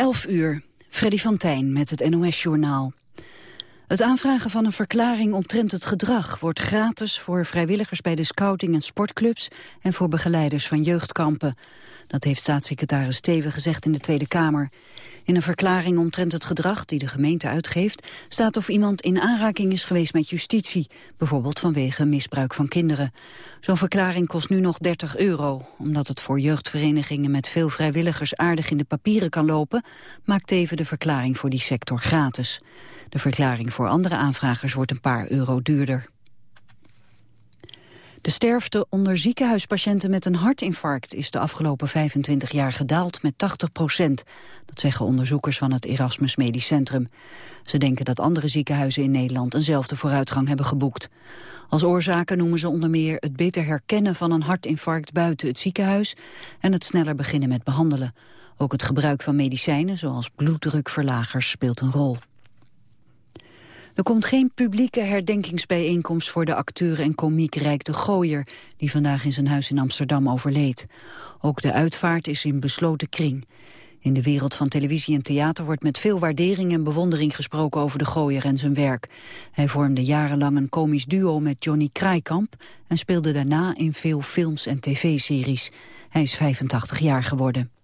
11 uur, Freddy van Tijn met het NOS-journaal. Het aanvragen van een verklaring omtrent het gedrag wordt gratis voor vrijwilligers bij de scouting en sportclubs en voor begeleiders van jeugdkampen. Dat heeft staatssecretaris Steven gezegd in de Tweede Kamer. In een verklaring omtrent het gedrag die de gemeente uitgeeft... staat of iemand in aanraking is geweest met justitie. Bijvoorbeeld vanwege misbruik van kinderen. Zo'n verklaring kost nu nog 30 euro. Omdat het voor jeugdverenigingen met veel vrijwilligers aardig in de papieren kan lopen... maakt Teven de verklaring voor die sector gratis. De verklaring voor andere aanvragers wordt een paar euro duurder. De sterfte onder ziekenhuispatiënten met een hartinfarct is de afgelopen 25 jaar gedaald met 80 procent. Dat zeggen onderzoekers van het Erasmus Medisch Centrum. Ze denken dat andere ziekenhuizen in Nederland eenzelfde vooruitgang hebben geboekt. Als oorzaken noemen ze onder meer het beter herkennen van een hartinfarct buiten het ziekenhuis en het sneller beginnen met behandelen. Ook het gebruik van medicijnen zoals bloeddrukverlagers speelt een rol. Er komt geen publieke herdenkingsbijeenkomst voor de acteur en komiek Rijk de Gooier, die vandaag in zijn huis in Amsterdam overleed. Ook de uitvaart is in besloten kring. In de wereld van televisie en theater wordt met veel waardering en bewondering gesproken over de Gooier en zijn werk. Hij vormde jarenlang een komisch duo met Johnny Kraaikamp en speelde daarna in veel films en tv-series. Hij is 85 jaar geworden.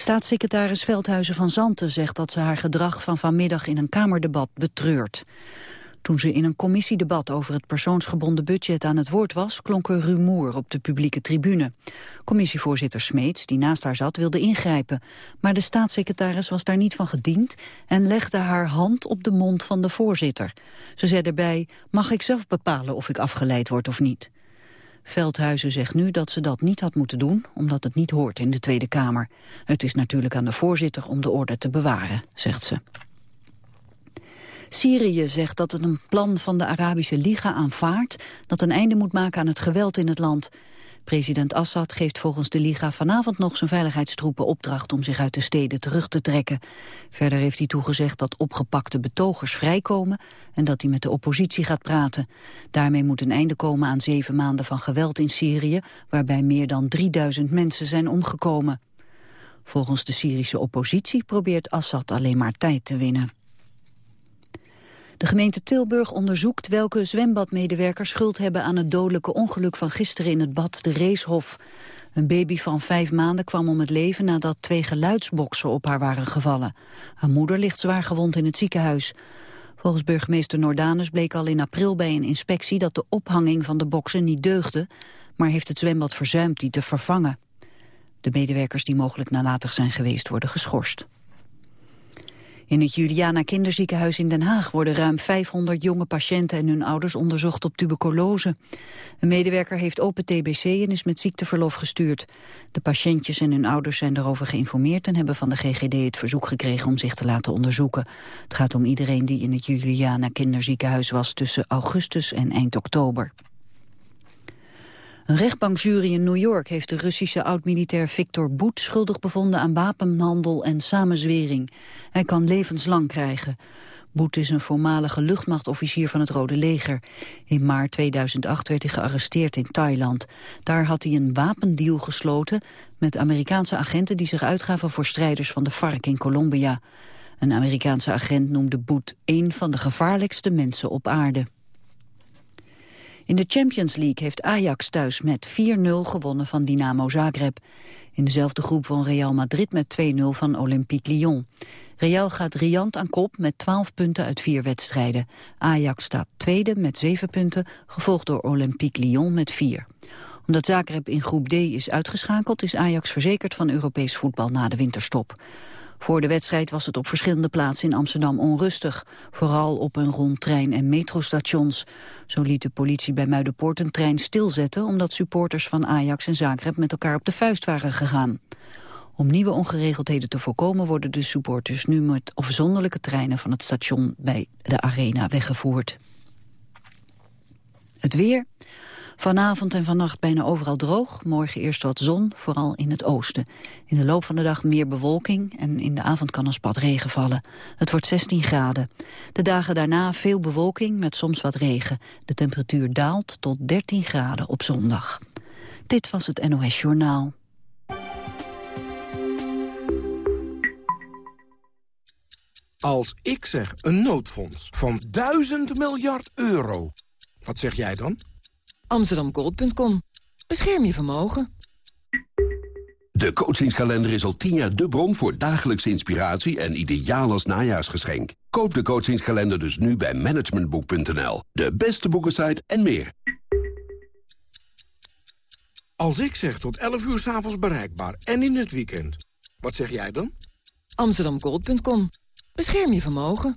Staatssecretaris Veldhuizen van Zanten zegt dat ze haar gedrag van vanmiddag in een Kamerdebat betreurt. Toen ze in een commissiedebat over het persoonsgebonden budget aan het woord was, klonk er rumoer op de publieke tribune. Commissievoorzitter Smeets, die naast haar zat, wilde ingrijpen. Maar de staatssecretaris was daar niet van gediend en legde haar hand op de mond van de voorzitter. Ze zei erbij, mag ik zelf bepalen of ik afgeleid word of niet? Veldhuizen zegt nu dat ze dat niet had moeten doen, omdat het niet hoort in de Tweede Kamer. Het is natuurlijk aan de voorzitter om de orde te bewaren, zegt ze. Syrië zegt dat het een plan van de Arabische Liga aanvaardt... dat een einde moet maken aan het geweld in het land. President Assad geeft volgens de Liga vanavond nog zijn veiligheidstroepen opdracht om zich uit de steden terug te trekken. Verder heeft hij toegezegd dat opgepakte betogers vrijkomen en dat hij met de oppositie gaat praten. Daarmee moet een einde komen aan zeven maanden van geweld in Syrië, waarbij meer dan 3000 mensen zijn omgekomen. Volgens de Syrische oppositie probeert Assad alleen maar tijd te winnen. De gemeente Tilburg onderzoekt welke zwembadmedewerkers schuld hebben aan het dodelijke ongeluk van gisteren in het bad de Reeshof. Een baby van vijf maanden kwam om het leven nadat twee geluidsboksen op haar waren gevallen. Haar moeder ligt zwaar gewond in het ziekenhuis. Volgens burgemeester Nordanus bleek al in april bij een inspectie dat de ophanging van de boksen niet deugde, maar heeft het zwembad verzuimd die te vervangen. De medewerkers die mogelijk nalatig zijn geweest worden geschorst. In het Juliana Kinderziekenhuis in Den Haag worden ruim 500 jonge patiënten en hun ouders onderzocht op tuberculose. Een medewerker heeft open TBC en is met ziekteverlof gestuurd. De patiëntjes en hun ouders zijn daarover geïnformeerd en hebben van de GGD het verzoek gekregen om zich te laten onderzoeken. Het gaat om iedereen die in het Juliana Kinderziekenhuis was tussen augustus en eind oktober. Een rechtbankjury in New York heeft de Russische oud-militair Victor Boet schuldig bevonden aan wapenhandel en samenzwering. Hij kan levenslang krijgen. Boet is een voormalige luchtmachtofficier van het Rode Leger. In maart 2008 werd hij gearresteerd in Thailand. Daar had hij een wapendeal gesloten met Amerikaanse agenten die zich uitgaven voor strijders van de FARC in Colombia. Een Amerikaanse agent noemde Boet een van de gevaarlijkste mensen op aarde. In de Champions League heeft Ajax thuis met 4-0 gewonnen van Dynamo Zagreb. In dezelfde groep won Real Madrid met 2-0 van Olympique Lyon. Real gaat riant aan kop met 12 punten uit vier wedstrijden. Ajax staat tweede met 7 punten, gevolgd door Olympique Lyon met 4 omdat Zagreb in groep D is uitgeschakeld... is Ajax verzekerd van Europees voetbal na de winterstop. Voor de wedstrijd was het op verschillende plaatsen in Amsterdam onrustig. Vooral op een rond trein- en metrostations. Zo liet de politie bij Muidenpoort een trein stilzetten... omdat supporters van Ajax en Zagreb met elkaar op de vuist waren gegaan. Om nieuwe ongeregeldheden te voorkomen worden de supporters nu met afzonderlijke treinen van het station bij de arena weggevoerd. Het weer. Vanavond en vannacht bijna overal droog. Morgen eerst wat zon, vooral in het oosten. In de loop van de dag meer bewolking en in de avond kan een spat regen vallen. Het wordt 16 graden. De dagen daarna veel bewolking met soms wat regen. De temperatuur daalt tot 13 graden op zondag. Dit was het NOS Journaal. Als ik zeg een noodfonds van 1000 miljard euro, wat zeg jij dan? Amsterdamgold.com. Bescherm je vermogen. De coachingskalender is al tien jaar de bron voor dagelijkse inspiratie en ideaal als najaarsgeschenk. Koop de coachingskalender dus nu bij managementboek.nl. De beste boekensite en meer. Als ik zeg tot 11 uur s'avonds bereikbaar en in het weekend, wat zeg jij dan? Amsterdamgold.com. Bescherm je vermogen.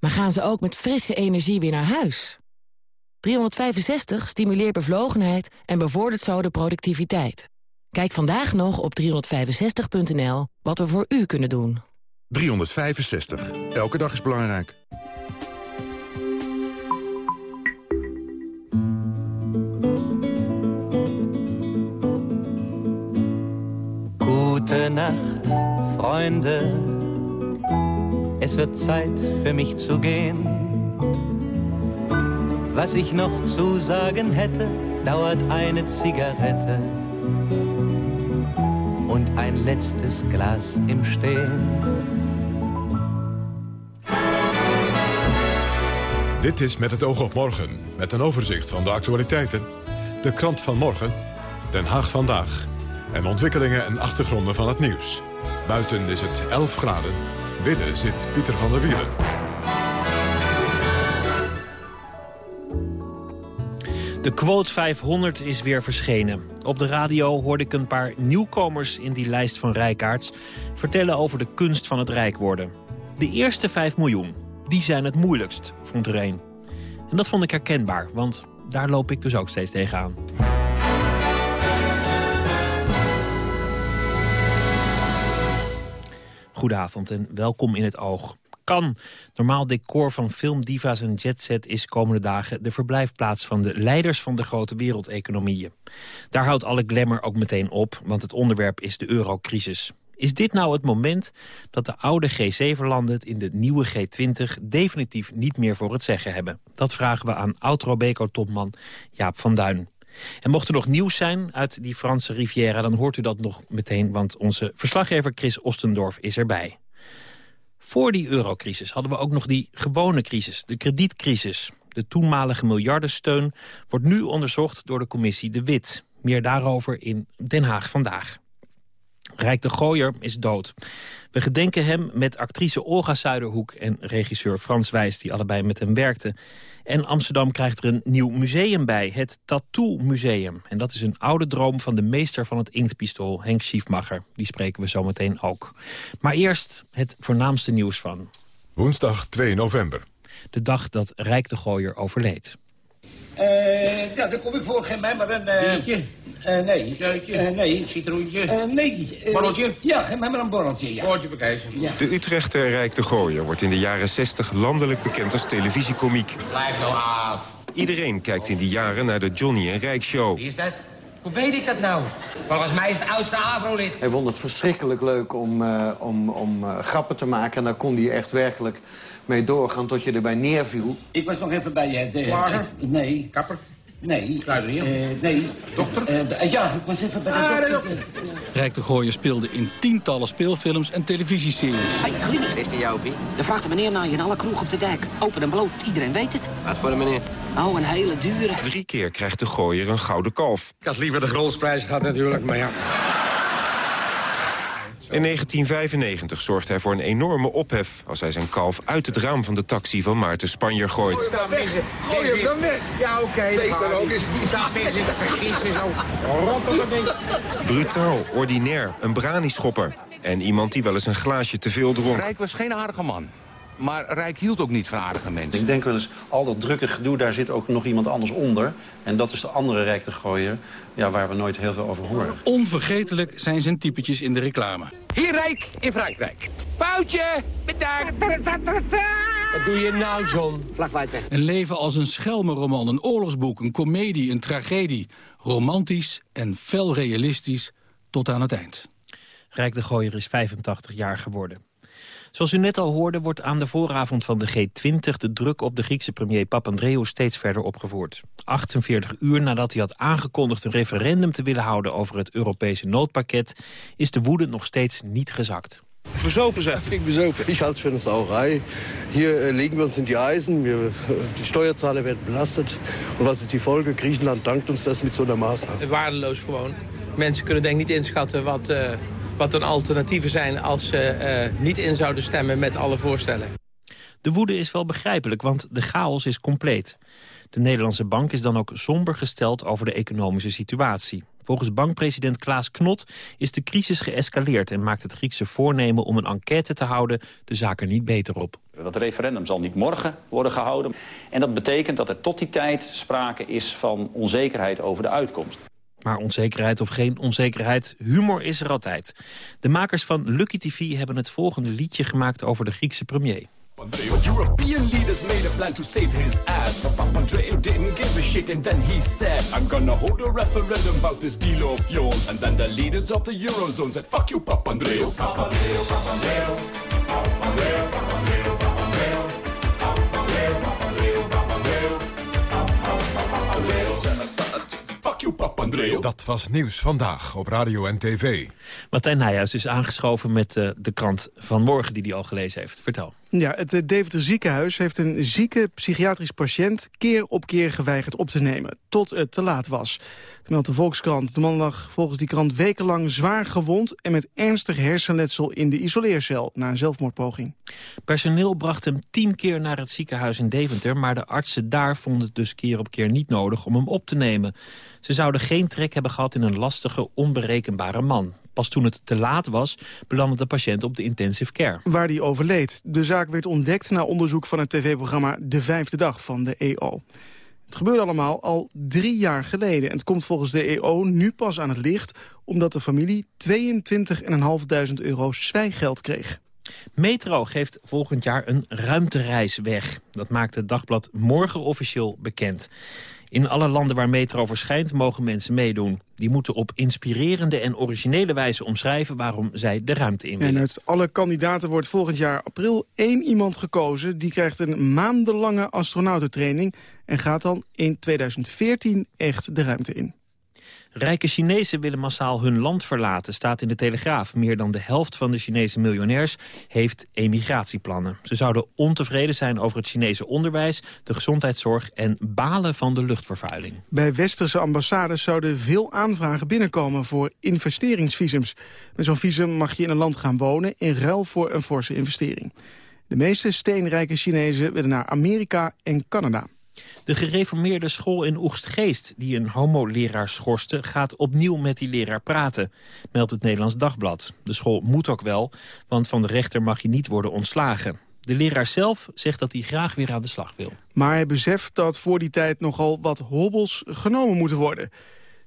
Maar gaan ze ook met frisse energie weer naar huis? 365 stimuleert bevlogenheid en bevordert zo de productiviteit. Kijk vandaag nog op 365.nl wat we voor u kunnen doen. 365. Elke dag is belangrijk. Gute Nacht, Freunde. Es wird Zeit für mich zu gehen. Was ich noch zu sagen hätte, dauert eine Zigarette und ein letztes Glas im Stehen. Dit is Met het oog op morgen, met een overzicht van de actualiteiten. De krant van morgen, Den Haag vandaag. En ontwikkelingen en achtergronden van het nieuws. Buiten is het 11 graden. Binnen zit Pieter van der Wielen. De quote 500 is weer verschenen. Op de radio hoorde ik een paar nieuwkomers in die lijst van rijkaards... vertellen over de kunst van het rijk worden. De eerste 5 miljoen, die zijn het moeilijkst, vond er een. En dat vond ik herkenbaar, want daar loop ik dus ook steeds tegenaan. Goedenavond en welkom in het oog. Kan. Normaal decor van filmdiva's en jetset is komende dagen de verblijfplaats van de leiders van de grote wereldeconomieën. Daar houdt alle glamour ook meteen op, want het onderwerp is de eurocrisis. Is dit nou het moment dat de oude G7-landen het in de nieuwe G20 definitief niet meer voor het zeggen hebben? Dat vragen we aan oud-Robeco-topman Jaap van Duin. En mocht er nog nieuws zijn uit die Franse Riviera... dan hoort u dat nog meteen, want onze verslaggever Chris Ostendorf is erbij. Voor die eurocrisis hadden we ook nog die gewone crisis, de kredietcrisis. De toenmalige miljardensteun wordt nu onderzocht door de commissie De Wit. Meer daarover in Den Haag vandaag. Rijk de Gooier is dood. We gedenken hem met actrice Olga Zuiderhoek en regisseur Frans Wijs... die allebei met hem werkten. En Amsterdam krijgt er een nieuw museum bij, het Tattoo Museum. En dat is een oude droom van de meester van het inktpistool, Henk Schiefmacher. Die spreken we zometeen ook. Maar eerst het voornaamste nieuws van... Woensdag 2 november. De dag dat Rijk de Gooier overleed. Uh, ja, dan kom ik voor. Geen mij maar een... Uh? Uh, nee. Zuitje? nee. Citroentje? nee. borreltje? Ja, geef mij maar een borreltje, ja. Borreltje bekijzen. Ja. De Utrechter Rijk de Gooier wordt in de jaren 60 landelijk bekend als televisiekomiek. Blijf nou af. Iedereen kijkt in die jaren naar de Johnny en Rijk show. Wie is dat? Hoe weet ik dat nou? Volgens mij is het oudste AVRO-lid. Hij vond het verschrikkelijk leuk om, uh, om, om uh, grappen te maken. En daar kon hij echt werkelijk mee doorgaan tot je erbij neerviel. Ik was nog even bij je. De, Klager? Nee. Kapper? Nee. Kruidenier? Uh, nee. Dokter? Uh, ja, ik was even bij de ah, dokter. Rijk de Gooier speelde in tientallen speelfilms en televisieseries. Hey, Glimmie. Is die Jopie? Dan vraagt de meneer naar je in alle kroeg op de dijk. Open en bloot, iedereen weet het. Wat voor de meneer? Oh, een hele dure. Drie keer krijgt de Gooier een gouden kalf. Ik had liever de Grolsprijs gehad natuurlijk, maar ja... In 1995 zorgt hij voor een enorme ophef... als hij zijn kalf uit het raam van de taxi van Maarten Spanjer gooit. Gooi hem dan weg! Gooi hem dan weg! Ja, oké. Okay, Wees dan ook eens. Ja, mensen te vergissen zo. Brutaal, ordinair, een brani-schopper. En iemand die wel eens een glaasje te veel dronk. Rijk was geen aardige man. Maar Rijk hield ook niet van aardige mensen. Ik denk wel eens, al dat drukke gedoe, daar zit ook nog iemand anders onder. En dat is de andere Rijk de Gooier, ja, waar we nooit heel veel over horen. Onvergetelijk zijn zijn typetjes in de reclame. Hier Rijk in Frankrijk. Foutje! Bedankt! Wat doe je nou, John? Vlag weg. Een leven als een schelmenroman, een oorlogsboek, een komedie, een tragedie. Romantisch en fel realistisch tot aan het eind. Rijk de Gooier is 85 jaar geworden. Zoals u net al hoorde wordt aan de vooravond van de G20... de druk op de Griekse premier Papandreou steeds verder opgevoerd. 48 uur nadat hij had aangekondigd een referendum te willen houden... over het Europese noodpakket, is de woede nog steeds niet gezakt. Verzopen ze. Ik bezopen. Ich halte es für eine Sauerei. Hier äh, legen wir uns in die Eisen. Wir, äh, die Steuerzahler werden belastet. Und was ist die Folge? Griechenland dankt das mit so einer Maßnahme. Waardeloos gewoon. Mensen kunnen denk ik niet inschatten wat, uh, wat een alternatieven zijn als ze uh, niet in zouden stemmen met alle voorstellen. De woede is wel begrijpelijk, want de chaos is compleet. De Nederlandse bank is dan ook somber gesteld over de economische situatie. Volgens bankpresident Klaas Knot is de crisis geëscaleerd... en maakt het Griekse voornemen om een enquête te houden de zaak er niet beter op. Dat referendum zal niet morgen worden gehouden. En dat betekent dat er tot die tijd sprake is van onzekerheid over de uitkomst. Maar onzekerheid of geen onzekerheid, humor is er altijd. De makers van Lucky TV hebben het volgende liedje gemaakt over de Griekse premier. European leaders made a plan to save his ass But Papandreou didn't give a shit and then he said I'm gonna hold a referendum about this deal of yours And then the leaders of the Eurozone said Fuck you Papandreou Papandreou, Papandreou Papandreou, Dat was nieuws vandaag op radio en tv. Martijn Nijhuis is aangeschoven met uh, de krant van morgen die hij al gelezen heeft. Vertel. Ja, het eh, Deventer ziekenhuis heeft een zieke psychiatrisch patiënt... keer op keer geweigerd op te nemen, tot het te laat was. Dat meldt de Volkskrant. De man lag volgens die krant wekenlang zwaar gewond... en met ernstig hersenletsel in de isoleercel na een zelfmoordpoging. Personeel bracht hem tien keer naar het ziekenhuis in Deventer... maar de artsen daar vonden het dus keer op keer niet nodig om hem op te nemen. Ze zouden geen trek hebben gehad in een lastige, onberekenbare man. Pas toen het te laat was, belandde de patiënt op de intensive care. Waar die overleed. De zaak werd ontdekt na onderzoek van het tv-programma De Vijfde Dag van de EO. Het gebeurde allemaal al drie jaar geleden. En het komt volgens de EO nu pas aan het licht... omdat de familie 22.500 euro zwijggeld kreeg. Metro geeft volgend jaar een ruimtereis weg. Dat maakt het dagblad morgen officieel bekend. In alle landen waar Metro verschijnt mogen mensen meedoen. Die moeten op inspirerende en originele wijze omschrijven... waarom zij de ruimte in willen. En uit alle kandidaten wordt volgend jaar april één iemand gekozen. Die krijgt een maandenlange astronautentraining... en gaat dan in 2014 echt de ruimte in. Rijke Chinezen willen massaal hun land verlaten, staat in de Telegraaf. Meer dan de helft van de Chinese miljonairs heeft emigratieplannen. Ze zouden ontevreden zijn over het Chinese onderwijs, de gezondheidszorg en balen van de luchtvervuiling. Bij westerse ambassades zouden veel aanvragen binnenkomen voor investeringsvisums. Met zo'n visum mag je in een land gaan wonen in ruil voor een forse investering. De meeste steenrijke Chinezen willen naar Amerika en Canada. De gereformeerde school in Oegstgeest, die een homoleraar schorste... gaat opnieuw met die leraar praten, meldt het Nederlands Dagblad. De school moet ook wel, want van de rechter mag hij niet worden ontslagen. De leraar zelf zegt dat hij graag weer aan de slag wil. Maar hij beseft dat voor die tijd nogal wat hobbels genomen moeten worden.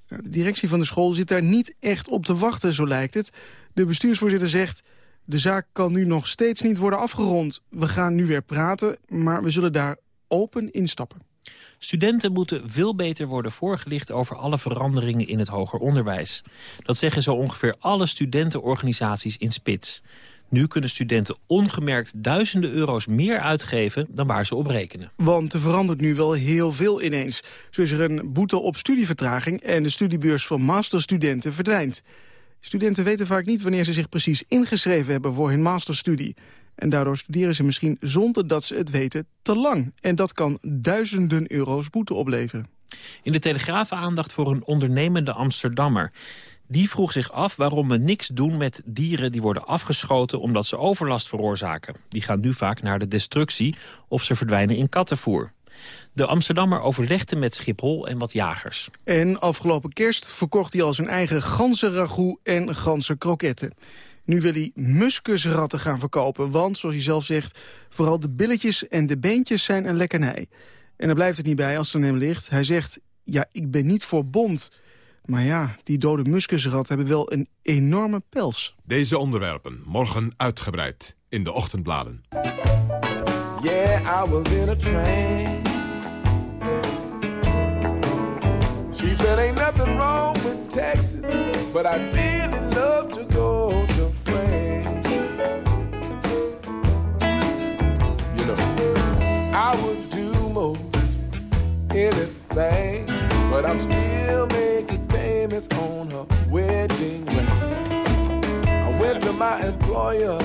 Nou, de directie van de school zit daar niet echt op te wachten, zo lijkt het. De bestuursvoorzitter zegt... de zaak kan nu nog steeds niet worden afgerond. We gaan nu weer praten, maar we zullen daar open instappen. Studenten moeten veel beter worden voorgelicht over alle veranderingen in het hoger onderwijs. Dat zeggen zo ongeveer alle studentenorganisaties in Spits. Nu kunnen studenten ongemerkt duizenden euro's meer uitgeven dan waar ze op rekenen. Want er verandert nu wel heel veel ineens. Zo is er een boete op studievertraging en de studiebeurs van masterstudenten verdwijnt. Studenten weten vaak niet wanneer ze zich precies ingeschreven hebben voor hun masterstudie. En daardoor studeren ze misschien zonder dat ze het weten te lang. En dat kan duizenden euro's boete opleveren. In de Telegraaf aandacht voor een ondernemende Amsterdammer. Die vroeg zich af waarom we niks doen met dieren die worden afgeschoten omdat ze overlast veroorzaken. Die gaan nu vaak naar de destructie of ze verdwijnen in kattenvoer. De Amsterdammer overlegde met Schiphol en wat jagers. En afgelopen kerst verkocht hij al zijn eigen ganzenragout en ganzenkroketten. Nu wil hij muskusratten gaan verkopen, want, zoals hij zelf zegt... vooral de billetjes en de beentjes zijn een lekkernij. En daar blijft het niet bij als het aan hem ligt. Hij zegt, ja, ik ben niet voor bond. Maar ja, die dode muskusratten hebben wel een enorme pels. Deze onderwerpen morgen uitgebreid in de ochtendbladen. Yeah, I was in a train. She said ain't nothing wrong with Texas, but I'd really love to go I would do most anything, but I'm still making payments on her wedding ring. I went to my employer,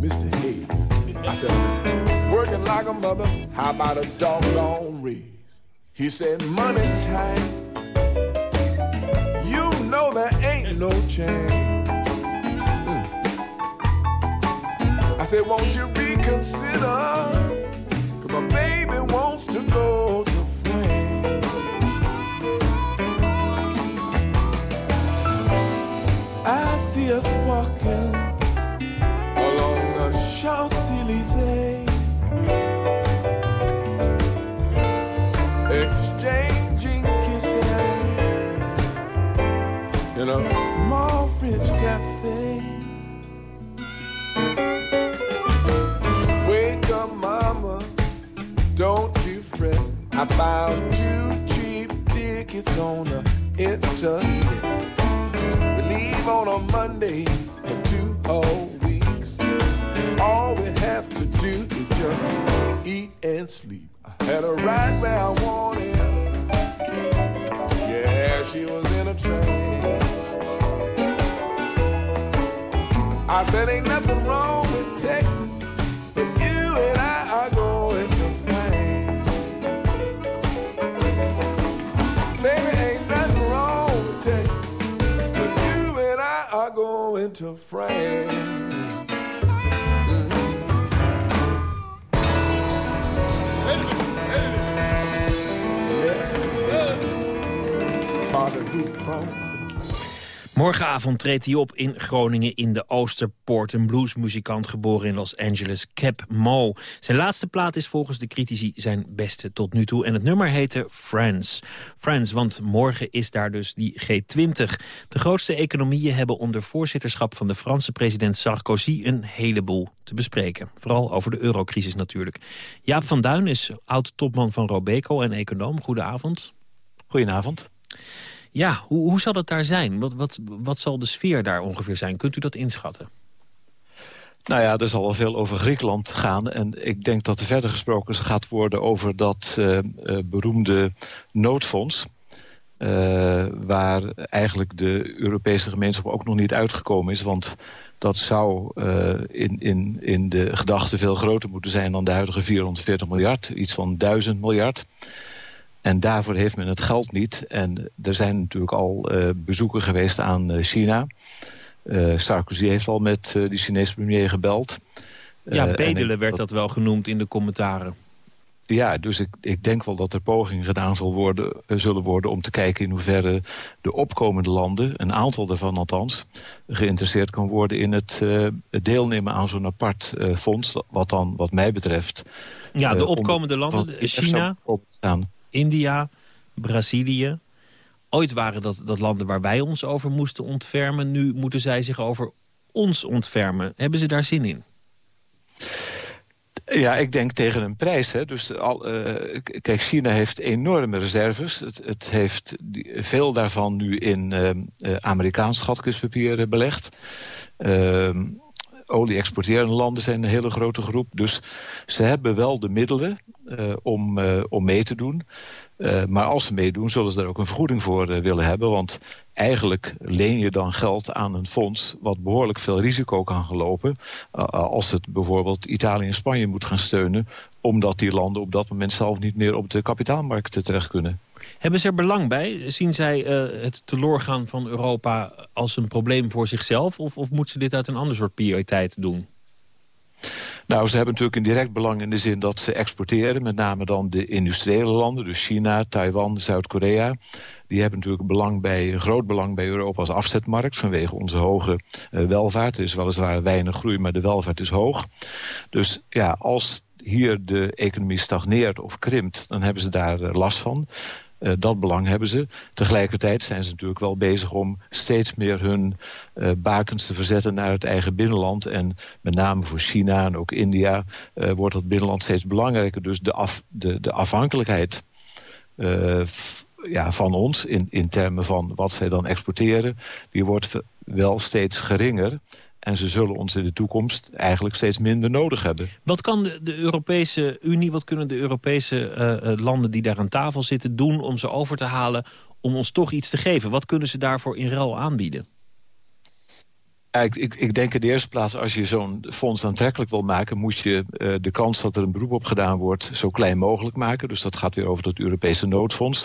Mr. Hayes. I said, working like a mother, how about a doggone raise? He said, money's tight. You know there ain't no chance. Mm. I said, won't you reconsider? Baby wants to go to France. I see us walking along the Champs-Élysées. Exchanging kisses in a small French cafe. I found two cheap tickets on the internet. We leave on a Monday for two whole weeks. All we have to do is just eat and sleep. I had her right where I wanted. Yeah, she was in a train. I said, ain't nothing wrong with Texas, but you and I are going going to France. Let's go. Morgenavond treedt hij op in Groningen in de Oosterpoort. Een bluesmuzikant geboren in Los Angeles, Cap Mo. Zijn laatste plaat is volgens de critici zijn beste tot nu toe. En het nummer heette Friends. Friends, want morgen is daar dus die G20. De grootste economieën hebben onder voorzitterschap van de Franse president Sarkozy een heleboel te bespreken. Vooral over de eurocrisis natuurlijk. Jaap van Duin is oud-topman van Robeco en econoom. Goedenavond. Goedenavond. Ja, hoe, hoe zal het daar zijn? Wat, wat, wat zal de sfeer daar ongeveer zijn? Kunt u dat inschatten? Nou ja, er zal wel veel over Griekenland gaan. En ik denk dat er verder gesproken gaat worden over dat uh, uh, beroemde noodfonds. Uh, waar eigenlijk de Europese gemeenschap ook nog niet uitgekomen is. Want dat zou in, in, in de gedachte veel groter moeten zijn dan de huidige 440 miljard. Iets van 1000 miljard. En daarvoor heeft men het geld niet. En er zijn natuurlijk al uh, bezoeken geweest aan uh, China. Uh, Sarkozy heeft al met de Chinese premier gebeld. Ja, bedelen werd dat wel genoemd in de commentaren. Ja, dus ik, ik denk wel dat er pogingen gedaan zal worden, zullen worden... om te kijken in hoeverre de opkomende landen, een aantal daarvan althans... geïnteresseerd kan worden in het, deelnemen aan zo'n apart fonds... wat dan, wat mij betreft... Ja, de opkomende landen, China... Opstaan. India, Brazilië. Ooit waren dat, dat landen waar wij ons over moesten ontfermen. Nu moeten zij zich over ons ontfermen. Hebben ze daar zin in? Ja, ik denk tegen een prijs. Hè. Dus al, uh, kijk, China heeft enorme reserves. Het, het heeft veel daarvan nu in uh, Amerikaans schatkistpapier belegd. Uh, olie-exporterende landen zijn een hele grote groep. Dus ze hebben wel de middelen om, om mee te doen. maar als ze meedoen, zullen ze daar ook een vergoeding voor willen hebben. Want eigenlijk leen je dan geld aan een fonds... wat behoorlijk veel risico kan gelopen... als het bijvoorbeeld Italië en Spanje moet gaan steunen... omdat die landen op dat moment zelf niet meer op de kapitaalmarkten terecht kunnen. Hebben ze er belang bij? Zien zij uh, het teloorgaan van Europa als een probleem voor zichzelf? Of, of moeten ze dit uit een ander soort prioriteit doen? Nou, ze hebben natuurlijk een direct belang in de zin dat ze exporteren. Met name dan de industriële landen, dus China, Taiwan, Zuid-Korea. Die hebben natuurlijk belang bij, groot belang bij Europa als afzetmarkt... vanwege onze hoge uh, welvaart. Er is weliswaar weinig groei, maar de welvaart is hoog. Dus ja, als hier de economie stagneert of krimpt... dan hebben ze daar uh, last van. Uh, dat belang hebben ze. Tegelijkertijd zijn ze natuurlijk wel bezig om steeds meer hun uh, bakens te verzetten naar het eigen binnenland. En met name voor China en ook India uh, wordt dat binnenland steeds belangrijker. Dus de, de, de afhankelijkheid ja, van ons in, in termen van wat zij dan exporteren... die wordt wel steeds geringer. En ze zullen ons in de toekomst eigenlijk steeds minder nodig hebben. Wat kan de, Europese Unie, wat kunnen de Europese uh, landen die daar aan tafel zitten doen... om ze over te halen om ons toch iets te geven? Wat kunnen ze daarvoor in ruil aanbieden? Ik, ik, denk in de eerste plaats, als je zo'n fonds aantrekkelijk wil maken... moet je uh, de kans dat er een beroep op gedaan wordt zo klein mogelijk maken. Dus dat gaat weer over het Europese noodfonds.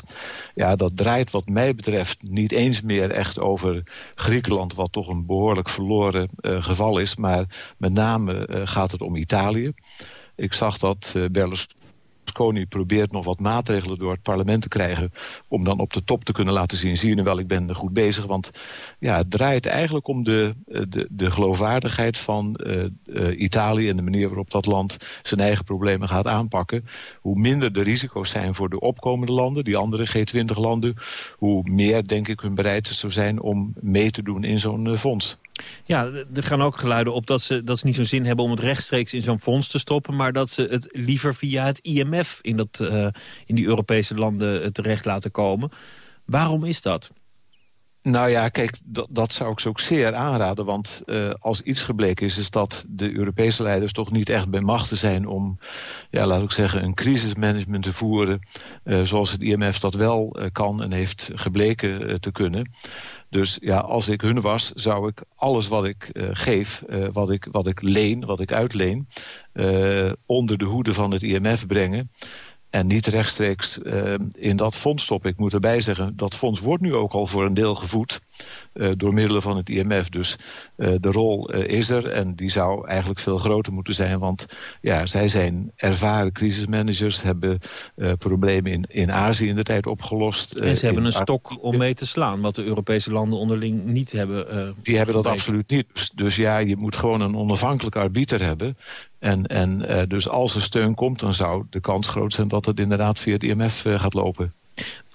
Ja, dat draait wat mij betreft niet eens meer echt over Griekenland... wat toch een behoorlijk verloren uh, geval is. Maar met name uh, gaat het om Italië. Ik zag dat Berlusconi Berlusconi probeert nog wat maatregelen door het parlement te krijgen... om dan op de top te kunnen laten zien, zie je nu wel, ik ben goed bezig. Want ja, het draait eigenlijk om de, eh, de, de geloofwaardigheid van uh, uh, Italië... en de manier waarop dat land zijn eigen problemen gaat aanpakken. Hoe minder de risico's zijn voor de opkomende landen, die andere G20-landen... hoe meer, denk ik, hun bereid zou zijn om mee te doen in zo'n fonds. Ja, er gaan ook geluiden op dat ze, dat ze niet zo'n zin hebben om het rechtstreeks in zo'n fonds te stoppen... maar dat ze het liever via het IMF in, dat, uh, in die Europese landen eh, terecht laten komen. Waarom is dat? Nou ja, kijk, dat, dat zou ik ze ook zeer aanraden. Want uh, als iets gebleken is, is dat de Europese leiders toch niet echt bij machten zijn om, ja, laat ik zeggen, een crisismanagement te voeren. Uh, zoals het IMF dat wel uh, kan en heeft gebleken te kunnen. Dus ja, als ik hun was, zou ik alles wat ik geef, wat, ik, wat ik leen, wat ik uitleen... Onder de hoede van het IMF brengen en niet rechtstreeks uh, in dat fonds stoppen. Ik moet erbij zeggen, dat fonds wordt nu ook al voor een deel gevoed... Uh, door middelen van het IMF. Dus uh, de rol is er en die zou eigenlijk veel groter moeten zijn. Want ja, zij zijn ervaren crisismanagers... hebben problemen in, in Azië in de tijd opgelost. En ze hebben een stok om mee te slaan... wat de Europese landen onderling niet hebben. die hebben dat absoluut niet. Dus, dus ja, je moet gewoon een onafhankelijk arbiter hebben... En, en uh, dus als er steun komt, dan zou de kans groot zijn dat het inderdaad via het IMF uh, gaat lopen.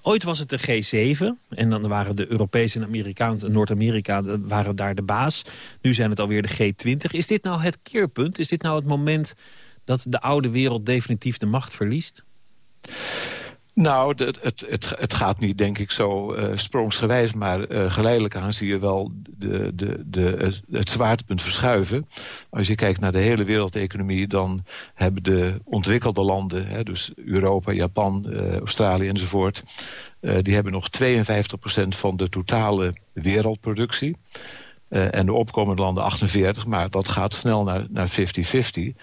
Ooit was het de G7 en dan waren de Europese en Amerikaanse Noord-Amerika waren daar de baas. Nu zijn het alweer de G20. Is dit nou het keerpunt? Is dit nou het moment dat de oude wereld definitief de macht verliest? Nou, het, het, het, het, gaat niet, denk ik, zo uh, sprongsgewijs... maar uh, geleidelijk aan zie je wel de, de, de, het zwaartepunt verschuiven. Als je kijkt naar de hele wereldeconomie... dan hebben de ontwikkelde landen, hè, dus Europa, Japan, uh, Australië enzovoort... die hebben nog 52% van de totale wereldproductie... En de opkomende landen 48, maar dat gaat snel naar 50-50.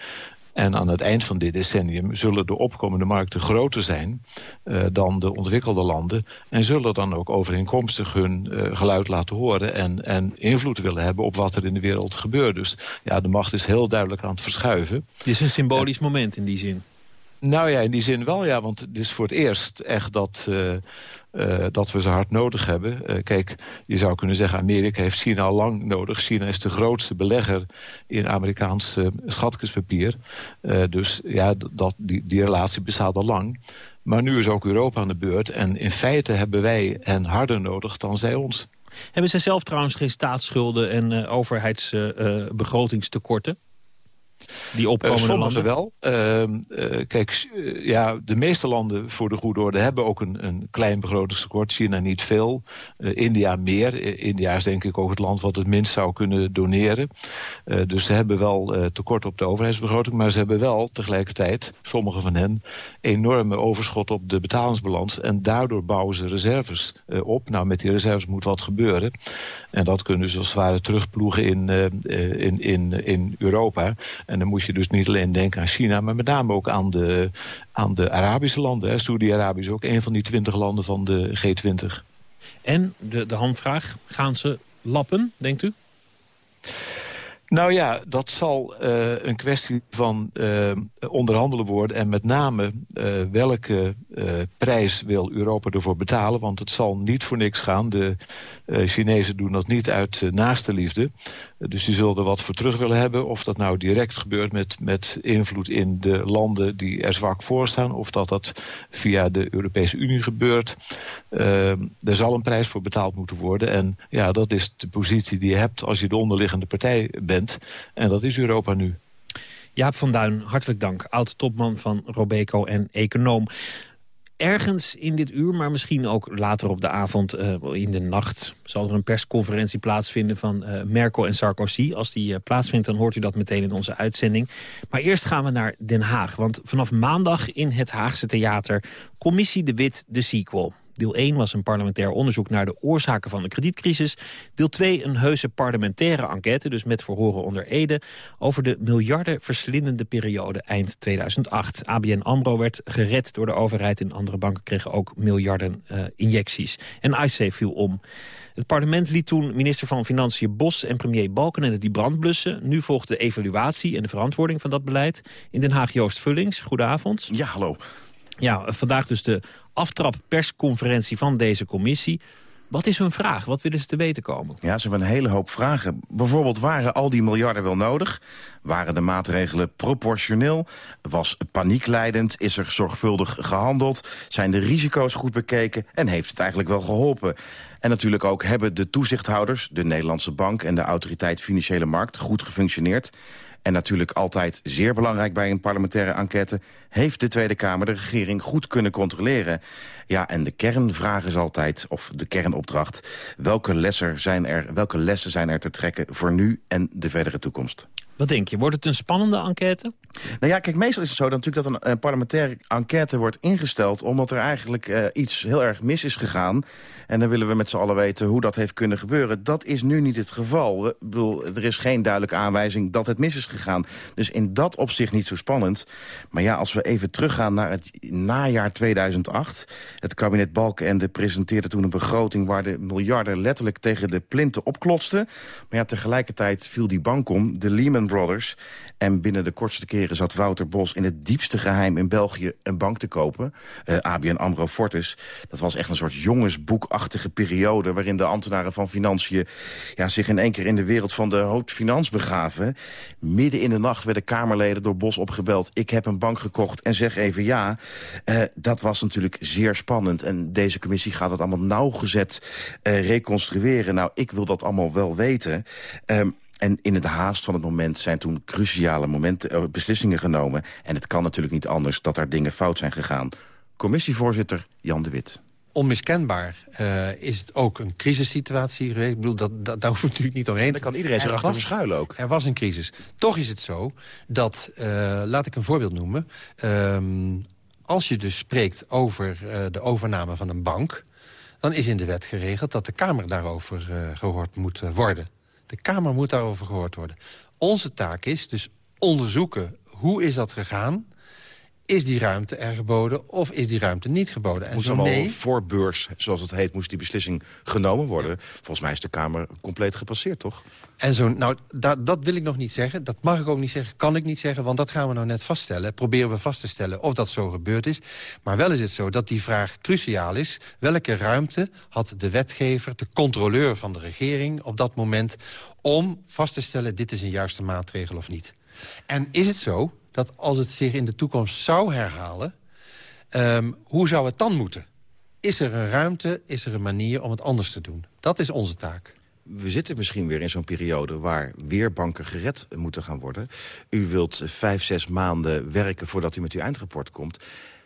En aan het eind van dit decennium zullen de opkomende markten groter zijn uh, dan de ontwikkelde landen. En zullen dan ook overeenkomstig hun uh, geluid laten horen en, en invloed willen hebben op wat er in de wereld gebeurt. Dus ja, de macht is heel duidelijk aan het verschuiven. Het is een symbolisch en, moment in die zin. Nou ja, in die zin wel, ja. Want het is voor het eerst echt dat, uh, uh, dat we ze hard nodig hebben. Uh, kijk, je zou kunnen zeggen, Amerika heeft China al lang nodig. China is de grootste belegger in Amerikaans schatkispapier. dus ja, dat, die, die relatie bestaat al lang. Maar nu is ook Europa aan de beurt. En in feite hebben wij hen harder nodig dan zij ons. Hebben zij zelf trouwens geen staatsschulden en overheidsbegrotingstekorten? Die opkomende uh, sommige landen? wel. Uh, kijk, uh, ja, de meeste landen voor de goede orde hebben ook een, een klein begrotingstekort. China niet veel. India meer. India is denk ik ook het land wat het minst zou kunnen doneren. dus ze hebben wel tekort op de overheidsbegroting. Maar ze hebben wel tegelijkertijd, sommige van hen, enorme overschot op de betalingsbalans. En daardoor bouwen ze reserves op. Nou, met die reserves moet wat gebeuren. En dat kunnen ze als het ware terugploegen in, in, in, in Europa. En dan moet je dus niet alleen denken aan China... maar met name ook aan de, aan de Arabische landen. Saudi-Arabië is ook een van die twintig landen van de G20. En de, de hamvraag, gaan ze lappen, denkt u? Nou ja, dat zal uh, een kwestie van uh, onderhandelen worden. En met name uh, welke prijs wil Europa ervoor betalen. Want het zal niet voor niks gaan. De Chinezen doen dat niet uit naaste liefde. dus die zullen er wat voor terug willen hebben. Of dat nou direct gebeurt met, met invloed in de landen die er zwak voor staan. Of dat dat via de Europese Unie gebeurt. er zal een prijs voor betaald moeten worden. En ja, dat is de positie die je hebt als je de onderliggende partij bent. En dat is Europa nu. Jaap van Duin, hartelijk dank. Oud-topman van Robeco en econoom. Ergens in dit uur, maar misschien ook later op de avond, uh, in de nacht... zal er een persconferentie plaatsvinden van uh, Merkel en Sarkozy. Als die uh, plaatsvindt, dan hoort u dat meteen in onze uitzending. Maar eerst gaan we naar Den Haag. Want vanaf maandag in het Haagse Theater... Commissie de Wit, de sequel. Deel 1 was een parlementair onderzoek naar de oorzaken van de kredietcrisis. Deel 2 een heuse parlementaire enquête, dus met verhoren onder Ede... over de miljarden verslindende periode eind 2008. ABN AMRO werd gered door de overheid en andere banken kregen ook miljarden uh, injecties. En IC viel om. Het parlement liet toen minister van Financiën Bos en premier Balkenende die brand blussen. Nu volgt de evaluatie en de verantwoording van dat beleid. In Den Haag Joost Vullings, goedenavond. Ja, hallo. Ja, vandaag dus de aftrap persconferentie van deze commissie. Wat is hun vraag? Wat willen ze te weten komen? Ja, ze hebben een hele hoop vragen. Bijvoorbeeld, waren al die miljarden wel nodig? Waren de maatregelen proportioneel? Was paniek leidend? Is er zorgvuldig gehandeld? Zijn de risico's goed bekeken? En heeft het eigenlijk wel geholpen? En natuurlijk ook hebben de toezichthouders, de Nederlandse Bank... en de Autoriteit Financiële Markt goed gefunctioneerd? En natuurlijk altijd zeer belangrijk bij een parlementaire enquête... heeft de Tweede Kamer de regering goed kunnen controleren. Ja, en de kernvraag is altijd, of de kernopdracht... welke lessen zijn er, welke lessen zijn er te trekken voor nu en de verdere toekomst? Wat denk je? Wordt het een spannende enquête? Nou ja, kijk, meestal is het zo dat, natuurlijk dat een, parlementaire enquête wordt ingesteld... omdat er eigenlijk uh, iets heel erg mis is gegaan. En dan willen we met z'n allen weten hoe dat heeft kunnen gebeuren. Dat is nu niet het geval. Ik bedoel, er is geen duidelijke aanwijzing dat het mis is gegaan. Dus in dat opzicht niet zo spannend. Maar ja, als we even teruggaan naar het najaar 2008... het kabinet Balkenende presenteerde toen een begroting... waar de miljarden letterlijk tegen de plinten opklotsten. Maar ja, tegelijkertijd viel die bank om, de Lehman Brothers... En binnen de kortste keren zat Wouter Bos in het diepste geheim in België een bank te kopen. Uh, ABN AMRO Fortis. Dat was echt een soort jongensboekachtige periode... waarin de ambtenaren van Financiën ja, zich in één keer in de wereld van de haute finance begaven. Midden in de nacht werden Kamerleden door Bos opgebeld. Ik heb een bank gekocht en zeg even ja. Uh, dat was natuurlijk zeer spannend. En deze commissie gaat dat allemaal nauwgezet uh, reconstrueren. Nou, ik wil dat allemaal wel weten. Um, en in het haast van het moment zijn toen cruciale momenten, uh, beslissingen genomen. En het kan natuurlijk niet anders dat er dingen fout zijn gegaan. Commissievoorzitter Jan de Wit. Onmiskenbaar uh, is het ook een crisissituatie geweest. Ik bedoel, dat, dat, daar hoeft natuurlijk niet omheen. Daar kan iedereen zich achter verschuilen ook. Er was een crisis. Toch is het zo dat, uh, laat ik een voorbeeld noemen... Um, als je dus spreekt over uh, de overname van een bank... dan is in de wet geregeld dat de Kamer daarover gehoord moet worden. De Kamer moet daarover gehoord worden. Onze taak is dus onderzoeken hoe is dat gegaan... Is die ruimte er geboden of is die ruimte niet geboden? En moest allemaal nee... voor beurs, zoals het heet, moest die beslissing genomen worden. Volgens mij is de Kamer compleet gepasseerd, toch? En zo, nou, dat wil ik nog niet zeggen. Dat mag ik ook niet zeggen, kan ik niet zeggen, want dat gaan we nou net vaststellen. Proberen we vast te stellen of dat zo gebeurd is. Maar wel is het zo dat die vraag cruciaal is. Welke ruimte had de wetgever, de controleur van de regering op dat moment... om vast te stellen, dit is een juiste maatregel of niet? En is het zo dat als het zich in de toekomst zou herhalen... Um, hoe zou het dan moeten? Is er een ruimte, is er een manier om het anders te doen? Dat is onze taak. we zitten misschien weer in zo'n periode... waar weer banken gered moeten gaan worden. U wilt vijf, zes maanden werken voordat u met uw eindrapport komt.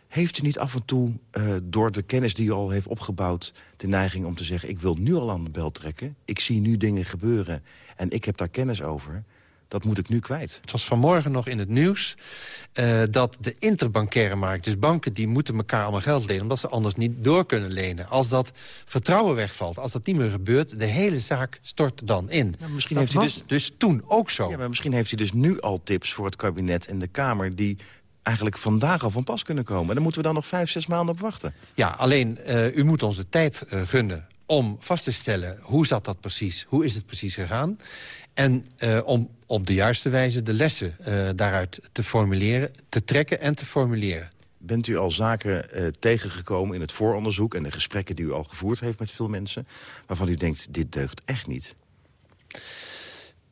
Heeft u niet af en toe, uh, door de kennis die u al heeft opgebouwd... de neiging om te zeggen, ik wil nu al aan de bel trekken. Ik zie nu dingen gebeuren en ik heb daar kennis over dat moet ik nu kwijt. Het was vanmorgen nog in het nieuws uh, dat de interbankaire markt... dus banken die moeten elkaar allemaal geld lenen... omdat ze anders niet door kunnen lenen. Als dat vertrouwen wegvalt, als dat niet meer gebeurt... de hele zaak stort dan in. Ja, misschien heeft hij dus, dus toen ook zo. Ja, maar misschien heeft hij dus nu al tips voor het kabinet en de Kamer... die eigenlijk vandaag al van pas kunnen komen. En dan moeten we dan nog vijf, zes maanden op wachten. Ja, alleen uh, u moet ons de tijd uh, gunnen om vast te stellen hoe zat dat precies, hoe is het precies gegaan. En uh, om op de juiste wijze de lessen uh, daaruit te formuleren, te trekken en te formuleren. Bent u al zaken uh, tegengekomen in het vooronderzoek... en de gesprekken die u al gevoerd heeft met veel mensen... waarvan u denkt, dit deugt echt niet?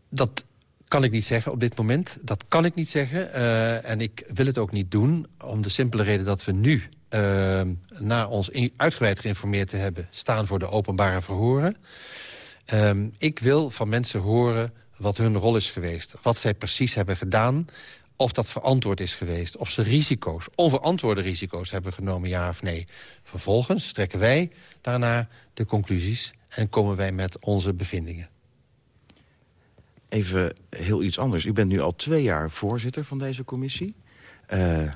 Dat kan ik niet zeggen op dit moment. Dat kan ik niet zeggen. Uh, en ik wil het ook niet doen. Om de simpele reden dat we nu, uh, na ons uitgebreid geïnformeerd te hebben... staan voor de openbare verhoren. Uh, ik wil van mensen horen wat hun rol is geweest. Wat zij precies hebben gedaan. Of dat verantwoord is geweest. Of ze risico's, onverantwoorde risico's hebben genomen, ja of nee. Vervolgens trekken wij daarna de conclusies... en komen wij met onze bevindingen. Even heel iets anders. U bent nu al twee jaar voorzitter van deze commissie. Uh,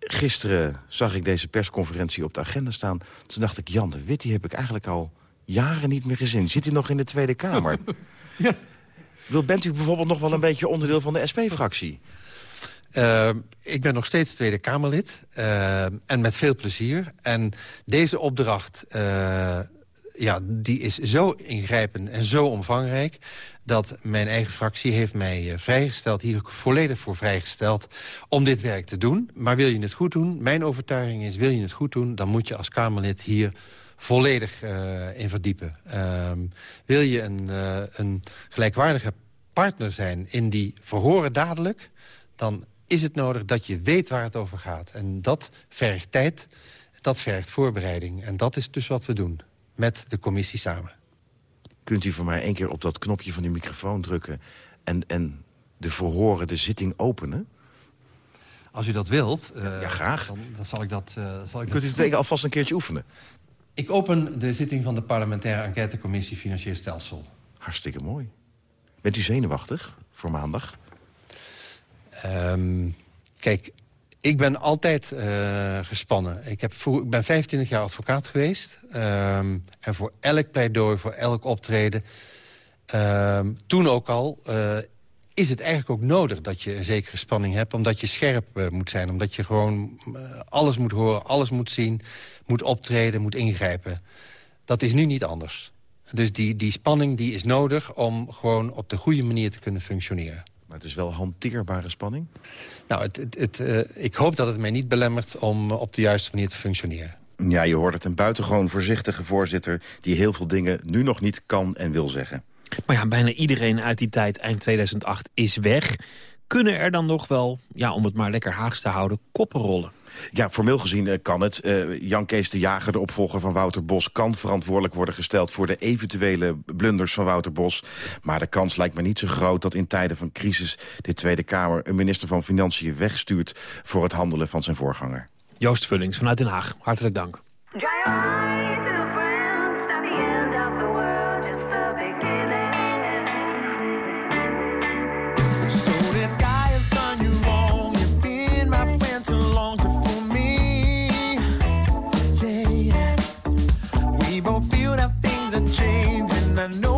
gisteren zag ik deze persconferentie op de agenda staan. Toen dacht ik, Jan de Wit, die heb ik eigenlijk al jaren niet meer gezien. Zit hij nog in de Tweede Kamer? ja. Bent u bijvoorbeeld nog wel een beetje onderdeel van de SP-fractie? Uh, ik ben nog steeds Tweede Kamerlid. Uh, en met veel plezier. En deze opdracht uh, ja, die is zo ingrijpend en zo omvangrijk... dat mijn eigen fractie heeft mij vrijgesteld, hier volledig voor vrijgesteld... om dit werk te doen. Maar wil je het goed doen? Mijn overtuiging is, wil je het goed doen... dan moet je als Kamerlid hier volledig uh, in verdiepen. Uh, wil je een, uh, een gelijkwaardige partner zijn in die verhoren dadelijk... dan is het nodig dat je weet waar het over gaat. En dat vergt tijd, dat vergt voorbereiding. En dat is dus wat we doen, met de commissie samen. Kunt u voor mij één keer op dat knopje van die microfoon drukken... en, en de verhoren, de zitting openen? Als u dat wilt, uh, ja, graag. Dan, dan, zal ik dat... Uh, zal ik Kunt u het alvast een keertje oefenen? Ik open de zitting van de parlementaire enquêtecommissie Financieel Stelsel. Hartstikke mooi. Bent u zenuwachtig voor maandag? Um, kijk, ik ben altijd uh, gespannen. Ik, heb voor, ik ben 25 jaar advocaat geweest. Um, en voor elk pleidooi, voor elk optreden... Um, toen ook al... Uh, is het eigenlijk ook nodig dat je een zekere spanning hebt... omdat je scherp uh, moet zijn, omdat je gewoon alles moet horen, alles moet zien... moet optreden, moet ingrijpen. Dat is nu niet anders. Dus die, die spanning die is nodig om gewoon op de goede manier te kunnen functioneren. Maar het is wel hanteerbare spanning? Nou, het, het, het, uh, ik hoop dat het mij niet belemmert om op de juiste manier te functioneren. Ja, je hoort het een buitengewoon voorzichtige voorzitter... die heel veel dingen nu nog niet kan en wil zeggen. Maar ja, bijna iedereen uit die tijd, eind 2008, is weg. Kunnen er dan nog wel, ja, om het maar lekker Haags te houden, koppen rollen? Ja, formeel gezien uh, kan het. Uh, Jan Kees de Jager, de opvolger van Wouter Bos... kan verantwoordelijk worden gesteld voor de eventuele blunders van Wouter Bos. Maar de kans lijkt me niet zo groot dat in tijden van crisis... de Tweede Kamer een minister van Financiën wegstuurt... voor het handelen van zijn voorganger. Joost Vullings vanuit Den Haag, hartelijk dank. I know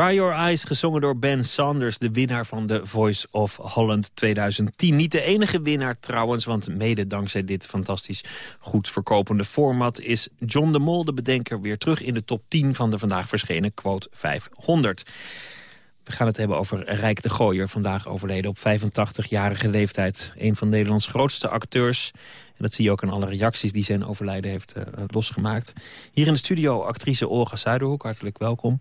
Dry Your Eyes, gezongen door Ben Sanders... de winnaar van de Voice of Holland 2010. Niet de enige winnaar trouwens, want mede dankzij dit fantastisch goed verkopende format... is John de Mol, de bedenker, weer terug in de top 10 van de vandaag verschenen quote 500. We gaan het hebben over Rijk de Gooier, vandaag overleden op 85-jarige leeftijd. Een van Nederlands grootste acteurs. En dat zie je ook in alle reacties die zijn overlijden heeft uh, losgemaakt. Hier in de studio actrice Olga Zuiderhoek, hartelijk welkom.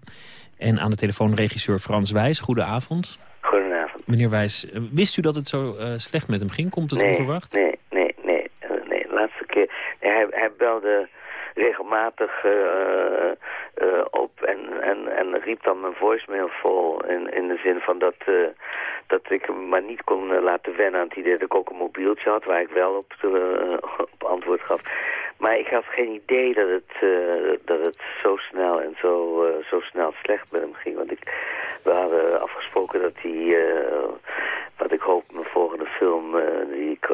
En aan de telefoon regisseur Frans Wijs. Goedenavond. Goedenavond. Meneer Wijs, eh, wist u dat het zo uh, slecht met hem ging? Komt het nee, onverwacht? Nee, nee, nee. nee. Laatste keer. Nee, hij, hij belde regelmatig uh, uh, op en, en, en riep dan mijn voicemail vol. In, in de zin van dat, dat ik hem maar niet kon laten wennen aan het idee dat ik ook een mobieltje had... waar ik wel op, op antwoord gaf. Maar ik had geen idee dat het, dat het zo snel en zo, zo snel slecht met hem ging. Want ik, we hadden afgesproken dat hij... wat ik hoop mijn volgende film die ik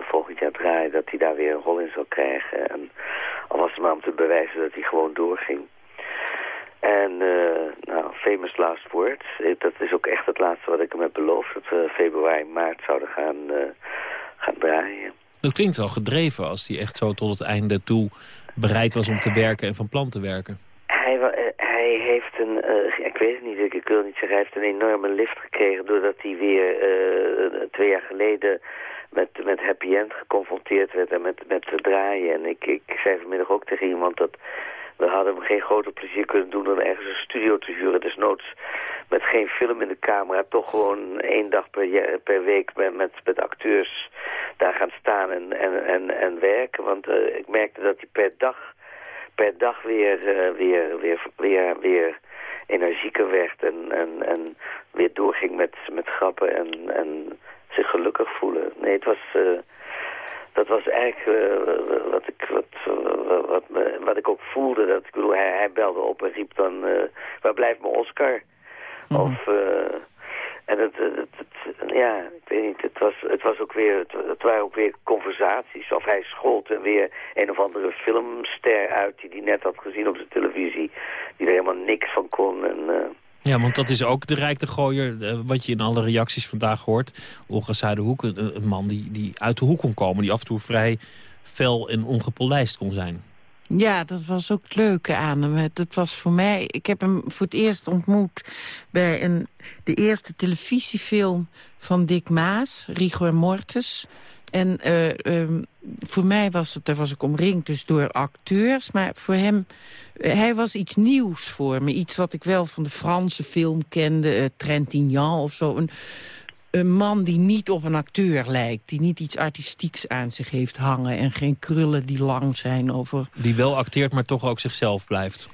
volgend jaar draai... dat hij daar weer een rol in zal krijgen. En al was het maar om te bewijzen dat hij gewoon doorging. En, uh, nou, famous last words. Dat is ook echt het laatste wat ik hem heb beloofd. Dat we februari, maart zouden gaan, gaan draaien. Dat klinkt wel gedreven als hij echt zo tot het einde toe bereid was om te werken en van plan te werken. Hij, uh, hij heeft een, ik niet, ik, wil niet zeggen, hij heeft een enorme lift gekregen doordat hij weer twee jaar geleden met, met Happy End geconfronteerd werd en met, met draaien. En ik, ik zei vanmiddag ook tegen iemand dat we hadden hem geen groter plezier kunnen doen dan ergens een studio te huren. Desnoods met geen film in de camera, toch gewoon één dag per, per week met, met, acteurs daar gaan staan en, en, en, en werken. Want uh, ik merkte dat hij per dag, per dag weer, uh, weer, weer, weer, weer energieker werd en, en, en weer doorging met, met grappen en, en zich gelukkig voelen. Nee, het was... Uh, dat was eigenlijk uh, wat, ik, wat, wat, me, wat ik ook voelde. Dat, ik bedoel, hij, hij belde op en riep dan... waar blijft mijn Oscar? Mm -hmm. Of... en het, het, ja, ik weet niet, het was, het was ook weer, het, waren ook weer conversaties. Of hij schold weer een of andere filmster uit die hij net had gezien op de televisie. Die er helemaal niks van kon. En, ja, want dat is ook de Rijk de Gooier, wat je in alle reacties vandaag hoort. Olga Zuiderhoek, een, een man die, die uit de hoek kon komen... die af en toe vrij fel en ongepolijst kon zijn. Ja, dat was ook het leuke aan hem. Dat was voor mij... Ik heb hem voor het eerst ontmoet bij een, de eerste televisiefilm van Dick Maas, Rigor Mortis... En uh, um, voor mij was het, daar was ik omringd dus door acteurs. Maar voor hem, uh, hij was iets nieuws voor me. Iets wat ik wel van de Franse film kende, uh, Trintignant of zo. Een man die niet op een acteur lijkt. Die niet iets artistieks aan zich heeft hangen. En geen krullen die lang zijn over... Die wel acteert, maar toch ook zichzelf blijft.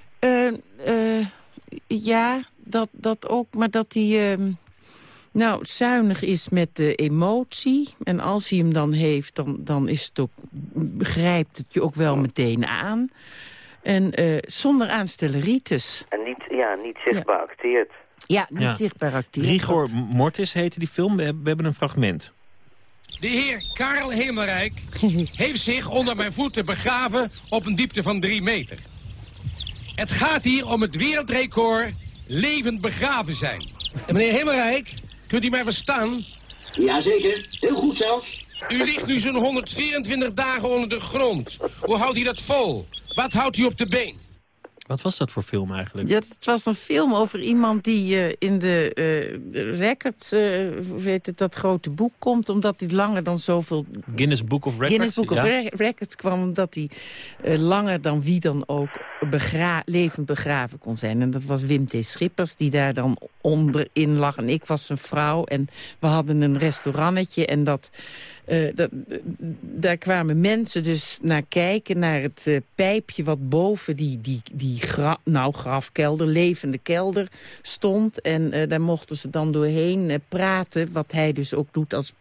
ja, dat, dat ook. Maar dat hij... Nou, zuinig is met de emotie. En als hij hem dan heeft, dan, dan is het ook, begrijpt het je ook wel meteen aan. En uh, zonder aanstelleritis. En niet, ja, niet zichtbaar ja. acteert. Ja, niet ja. zichtbaar acteert. Rigor Mortis heette die film. We hebben een fragment. De heer Karel Hemelrijk heeft zich onder mijn voeten begraven op een diepte van drie meter. Het gaat hier om het wereldrecord levend begraven zijn. En meneer Hemelrijk, Kunt u mij verstaan? Jazeker, heel goed zelfs. U ligt nu zo'n 124 dagen onder de grond. Hoe houdt u dat vol? Wat houdt u op de been? Wat was dat voor film eigenlijk? Ja, het was een film over iemand die uh, in de uh, records, uh, weet het, dat grote boek komt... omdat hij langer dan zoveel... Guinness Book of Records? Guinness Book of? Records kwam omdat hij langer dan wie dan ook begra levend begraven kon zijn. En dat was Wim T. Schippers die daar dan onderin lag. En ik was zijn vrouw en we hadden een restaurantetje en dat... Uh, dat, daar kwamen mensen dus naar kijken, naar het uh, pijpje wat boven die, die, die gra nou, grafkelder, levende kelder stond. En uh, daar mochten ze dan doorheen praten, wat hij dus ook doet als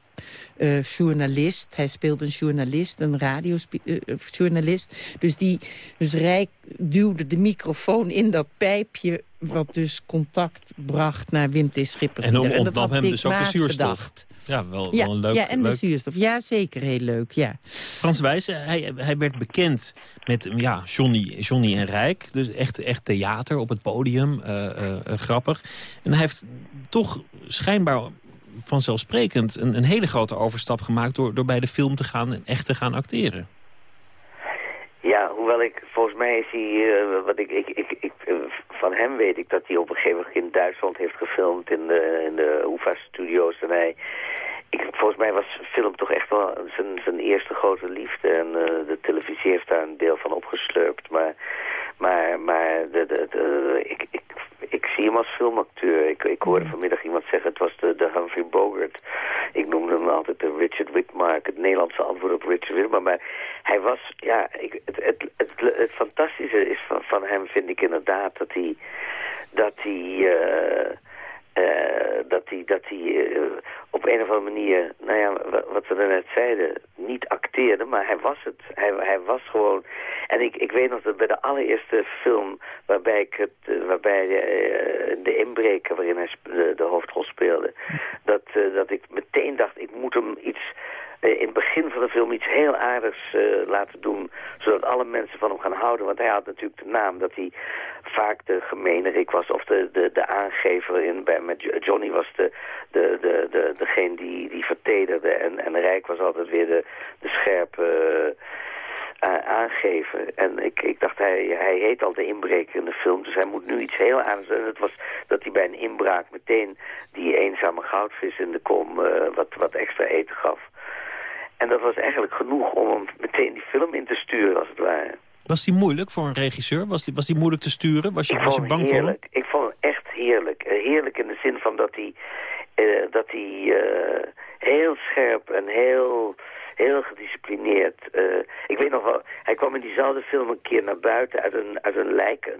journalist. Hij speelt een journalist, een radiojournalist. dus die dus Rijk duwde de microfoon in dat pijpje wat dus contact bracht naar Wim T. Schippers. En om- ontnam hem dus ook de zuurstof. bedacht. Ja, wel, Ja, wel een leuk... ja, en leuk de zuurstof. Ja, zeker heel leuk, ja. Frans Wijs, hij, hij werd bekend met ja, Johnny, Johnny en Rijk. Dus echt, echt theater op het podium, eh, eh, eh, grappig. En hij heeft toch schijnbaar vanzelfsprekend een, een hele grote overstap gemaakt... Door, door bij de film te gaan en echt te gaan acteren. Ja, hoewel ik, volgens mij is hij, wat ik, ik, ik, ik, van hem weet ik dat hij op een gegeven moment in Duitsland heeft gefilmd in de, in de UFA-studio's. En hij, ik, volgens mij was film toch echt wel zijn, zijn eerste grote liefde. En eh, de televisie heeft daar een deel van opgeslurpt. Maar, maar, maar de, de, de- ik, ik, ik zie hem als filmacteur. Ik, ik hoorde vanmiddag iemand zeggen, het was de, de Humphrey Bogart. Ik noemde hem altijd de Richard Whitmark, het Nederlandse antwoord op Richard Whitmark. Maar hij was, ja, ik, het, het, het, het fantastische is van, van hem vind ik inderdaad dat hij, dat hij, eh, eh, dat hij, dat hij eh, op een of andere manier, nou ja, wa- wat we net zeiden, niet acteerde, maar hij was het. Hij, hij was gewoon, en ik, ik weet nog dat bij de allereerste film waarbij ik het, eh, waarbij de inbreker waarin hij de, de hoofdrol speelde, dat, eh, dat ik meteen dacht, ik moet hem iets in het begin van de film iets heel aardigs eh, laten doen, zodat alle mensen van hem gaan houden. Want hij had natuurlijk de naam dat hij vaak de gemeenerik was, of de, de, de aangever. In, bij, met Jo- Johnny was de, de, de, de, degene die, die vertederde en, en Rijk was altijd weer de, de scherpe eh, a- aangever. En ik, ik dacht, hij, hij heet al de inbreker in de film, dus hij moet nu iets heel doen. En het was dat hij bij een inbraak meteen die eenzame goudvis in de kom eh, wat, wat extra eten gaf. En dat was eigenlijk genoeg om hem meteen die film in te sturen, als het ware. Was die moeilijk voor een regisseur? Was die, was die moeilijk te sturen? Was je, was je bang voor hem? Ik vond hem echt heerlijk. Eh, heerlijk in de zin van dat hij, eh, dat hij eh, heel scherp en heel, heel gedisciplineerd... eh, ik weet nog wel, hij kwam in diezelfde film een keer naar buiten uit een, uit een lijk,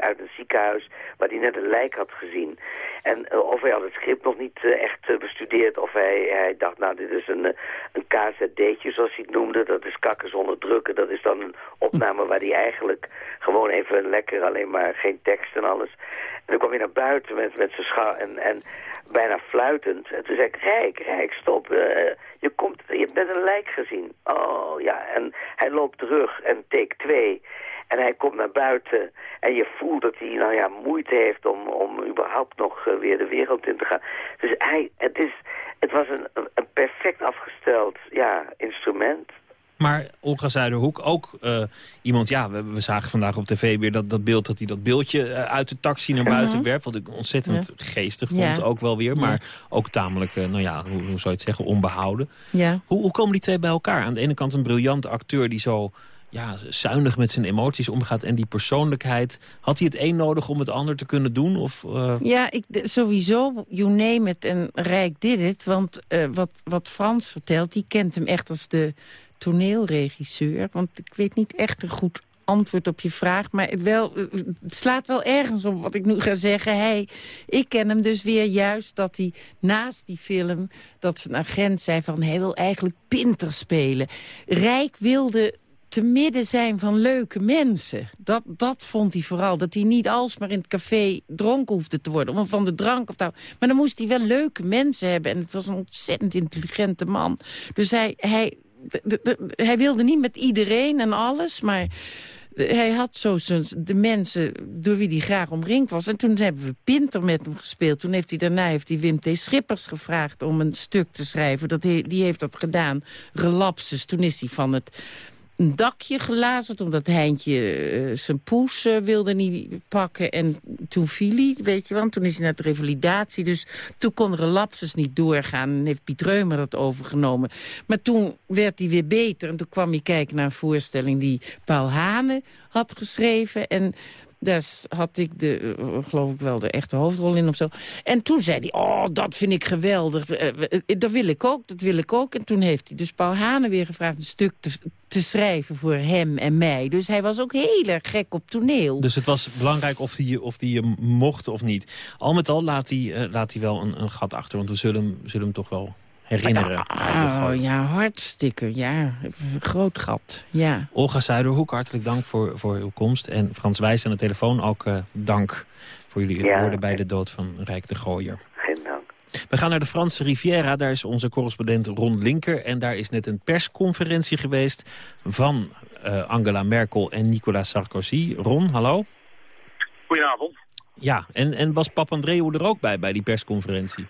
uit een ziekenhuis waar hij net een lijk had gezien. En eh, of hij had het script nog niet eh, echt bestudeerd, of hij, hij dacht, nou, dit is een, een KZD'tje, zoals hij het noemde. Dat is kakken zonder drukken. Dat is dan een opname waar hij eigenlijk gewoon even lekker, alleen maar geen tekst en alles. En dan kwam hij naar buiten met, met zijn schouw en, en bijna fluitend. En toen zei ik, Rijk, Rijk, stop. eh, je, komt, je hebt net een lijk gezien. Oh, ja. En hij loopt terug en take twee. En hij komt naar buiten en je voelt dat hij nou ja, moeite heeft om, om überhaupt nog eh, weer de wereld in te gaan. Dus hij, het, is, het was een- een perfect afgesteld ja, instrument. Maar Olga Zuiderhoek, ook eh, iemand... Ja, we, we zagen vandaag op tv weer dat, dat beeld... dat hij dat beeldje eh, uit de taxi naar buiten Mhm. werpt. Wat ik ontzettend geestig vond, Ja. ook wel weer. Maar ook tamelijk, eh, nou ja, hoe, hoe zou je het zeggen, onbehouden. Ja. Hoe, hoe komen die twee bij elkaar? Aan de ene kant een briljante acteur die zo ja, zuinig met zijn emoties omgaat... en die persoonlijkheid. Had hij het een nodig om het ander te kunnen doen? Of, Ja, ik, sowieso, you name it en Rijk did it. Want wat, wat Frans vertelt, die kent hem echt als de toneelregisseur. Want ik weet niet echt een goed antwoord op je vraag. Maar wel, eh, het slaat wel ergens op wat ik nu ga zeggen. Hij, ik ken hem dus weer juist dat hij naast die film... dat zijn agent zei van hij wil eigenlijk Pinter spelen. Rijk wilde te midden zijn van leuke mensen. Dat, dat vond hij vooral. Dat hij niet alsmaar in het café dronken hoefde te worden. Om van de drank of nou. Maar dan moest hij wel leuke mensen hebben. En het was een ontzettend intelligente man. Dus hij, hij, hij wilde niet met iedereen en alles. Maar hij had zo de mensen door wie hij graag omringd was. En toen hebben we Pinter met hem gespeeld. Toen heeft hij daarna heeft hij Wim T. Schippers gevraagd om een stuk te schrijven. Dat die heeft dat gedaan. Relapses. Toen is hij van het een dakje gelazerd, omdat Heintje eh, zijn poes eh, wilde niet pakken. En toen viel hij, weet je wel. Toen is hij naar de revalidatie. Dus toen kon relapses niet doorgaan. En heeft Piet Reumer dat overgenomen. Maar toen werd hij weer beter. En toen kwam hij kijken naar een voorstelling die Paul Hane had geschreven. En daar had ik de, eh, geloof ik wel, de echte hoofdrol in of zo. En toen zei hij, oh, dat vind ik geweldig. Eh, eh, Dat wil ik ook, dat wil ik ook. En toen heeft hij dus Paul Hane weer gevraagd een stuk te, te schrijven voor hem en mij. Dus hij was ook heel erg gek op toneel. Dus het was belangrijk of hij of die je mocht of niet. Al met al laat hij, laat hij wel een, een gat achter. Want we zullen, zullen hem toch wel herinneren. Oh, ja, hartstikke, ja. Een groot gat, ja. Olga Zuiderhoek, hartelijk dank voor, voor uw komst. En Frans Wijs aan de telefoon ook eh, dank voor jullie Ja. woorden bij de dood van Rijk de Gooier. Geen dank. We gaan naar de Franse Riviera. Daar is onze correspondent Ron Linker. En daar is net een persconferentie geweest van eh, Angela Merkel en Nicolas Sarkozy. Ron, hallo? Goedenavond. Ja, en, en was Papandreou er ook bij, bij die persconferentie?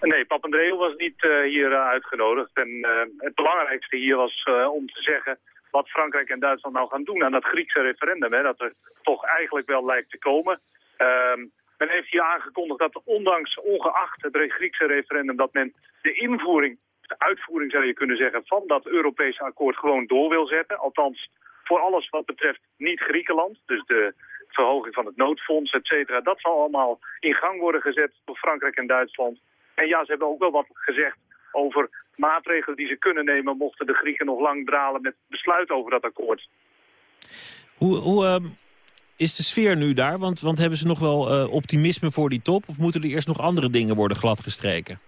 Nee, Papandreou was niet eh, hier eh, uitgenodigd. En eh, het belangrijkste hier was om te zeggen wat Frankrijk en Duitsland nou gaan doen aan dat Griekse referendum. Hè, dat er toch eigenlijk wel lijkt te komen. Ehm, men heeft hier aangekondigd dat ondanks, ongeacht het Griekse referendum, dat men de invoering, de uitvoering zou je kunnen zeggen, van dat Europese akkoord gewoon door wil zetten. Althans, voor alles wat betreft niet-Griekenland. Dus de verhoging van het noodfonds, et cetera. Dat zal allemaal in gang worden gezet door Frankrijk en Duitsland. En ja, ze hebben ook wel wat gezegd over maatregelen die ze kunnen nemen... mochten de Grieken nog lang dralen met besluit over dat akkoord. Hoe, hoe ehm, is de sfeer nu daar? Want, want hebben ze nog wel eh, optimisme voor die top? Of moeten er eerst nog andere dingen worden gladgestreken?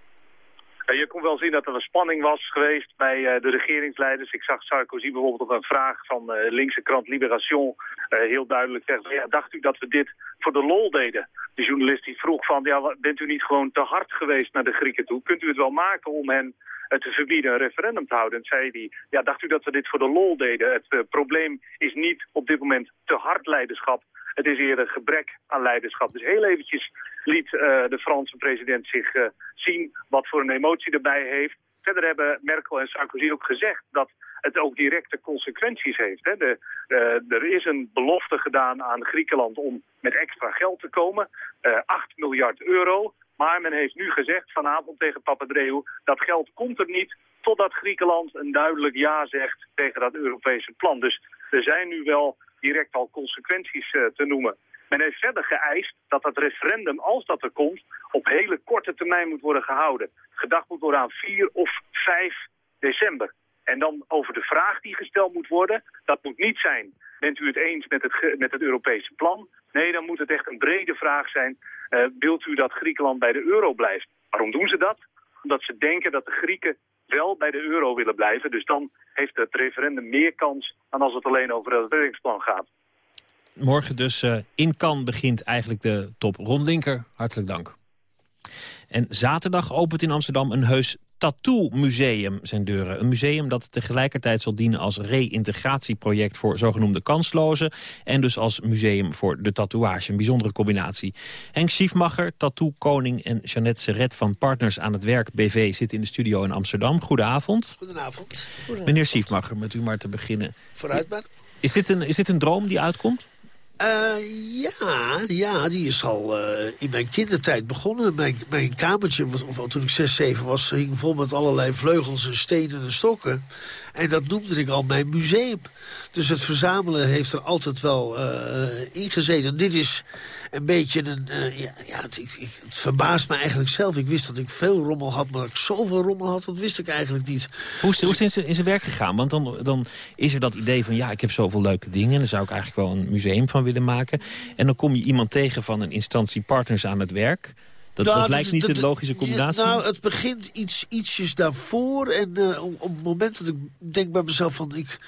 Je kon wel zien dat er een spanning was geweest bij eh, de regeringsleiders. Ik zag Sarkozy bijvoorbeeld op een vraag van de linkse krant Libération eh, heel duidelijk zeggen... Ja, dacht u dat we dit voor de lol deden? De journalist die vroeg van, ja, bent u niet gewoon te hard geweest naar de Grieken toe? Kunt u het wel maken om hen eh, te verbieden een referendum te houden? En zei hij, ja, dacht u dat we dit voor de lol deden? Het eh, probleem is niet op dit moment te hard leiderschap. Het is eerder gebrek aan leiderschap. Dus heel eventjes liet eh, de Franse president zich eh, zien wat voor een emotie erbij heeft. Verder hebben Merkel en Sarkozy ook gezegd dat het ook directe consequenties heeft. Hè. De, eh, er is een belofte gedaan aan Griekenland om met extra geld te komen. eh 8 miljard euro. Maar men heeft nu gezegd vanavond tegen Papadreou... dat geld komt er niet totdat Griekenland een duidelijk ja zegt tegen dat Europese plan. Dus er zijn nu wel direct al consequenties te noemen. Men heeft verder geëist dat dat referendum, als dat er komt, op hele korte termijn moet worden gehouden. Gedacht moet worden aan 4 of 5 december. En dan over de vraag die gesteld moet worden, dat moet niet zijn, bent u het eens met het, met het Europese plan? Nee, dan moet het echt een brede vraag zijn, eh, wilt u dat Griekenland bij de euro blijft? Waarom doen ze dat? Omdat ze denken dat de Grieken wel bij de euro willen blijven. Dus dan heeft het referendum meer kans dan als het alleen over het reddingsplan gaat. Morgen dus eh, in Cannes begint eigenlijk de top. Ron Linker, hartelijk dank. En zaterdag opent in Amsterdam een heus tattoo-museum zijn deuren. Een museum dat tegelijkertijd zal dienen als reïntegratieproject voor zogenoemde kanslozen... en dus als museum voor de tatoeage. Een bijzondere combinatie. Henk Schiefmacher, tattoo-koning en Jeannette Serret van Partners aan het Werk BV... zitten in de studio in Amsterdam. Goedenavond. Goedenavond. Meneer Schiefmacher, met u maar te beginnen. Vooruit maar. Is dit een, is dit een droom die uitkomt? Eh, ja, ja, die is al eh, in mijn kindertijd begonnen. Mijn, mijn kamertje, of, of toen ik 6, 7 was, hing vol met allerlei vleugels en stenen en stokken. En dat noemde ik al mijn museum. Dus het verzamelen heeft er altijd wel eh ingezeten. Dit is een beetje een... eh, ja, ja het, ik, ik- het verbaast me eigenlijk zelf. Ik wist dat ik veel rommel had, maar dat ik zoveel rommel had, dat wist ik eigenlijk niet. Hoe is, hoe is het in zijn- werk gegaan? Want dan, dan is er dat idee van, ja, ik heb zoveel leuke dingen... en daar zou ik eigenlijk wel een museum van willen maken. En dan kom je iemand tegen van een instantie partners aan het werk. Dat, Nou, dat lijkt niet dat- een logische combinatie. Ja, nou, het begint iets, ietsjes daarvoor. En eh, op, op het moment dat ik denk bij mezelf van... ik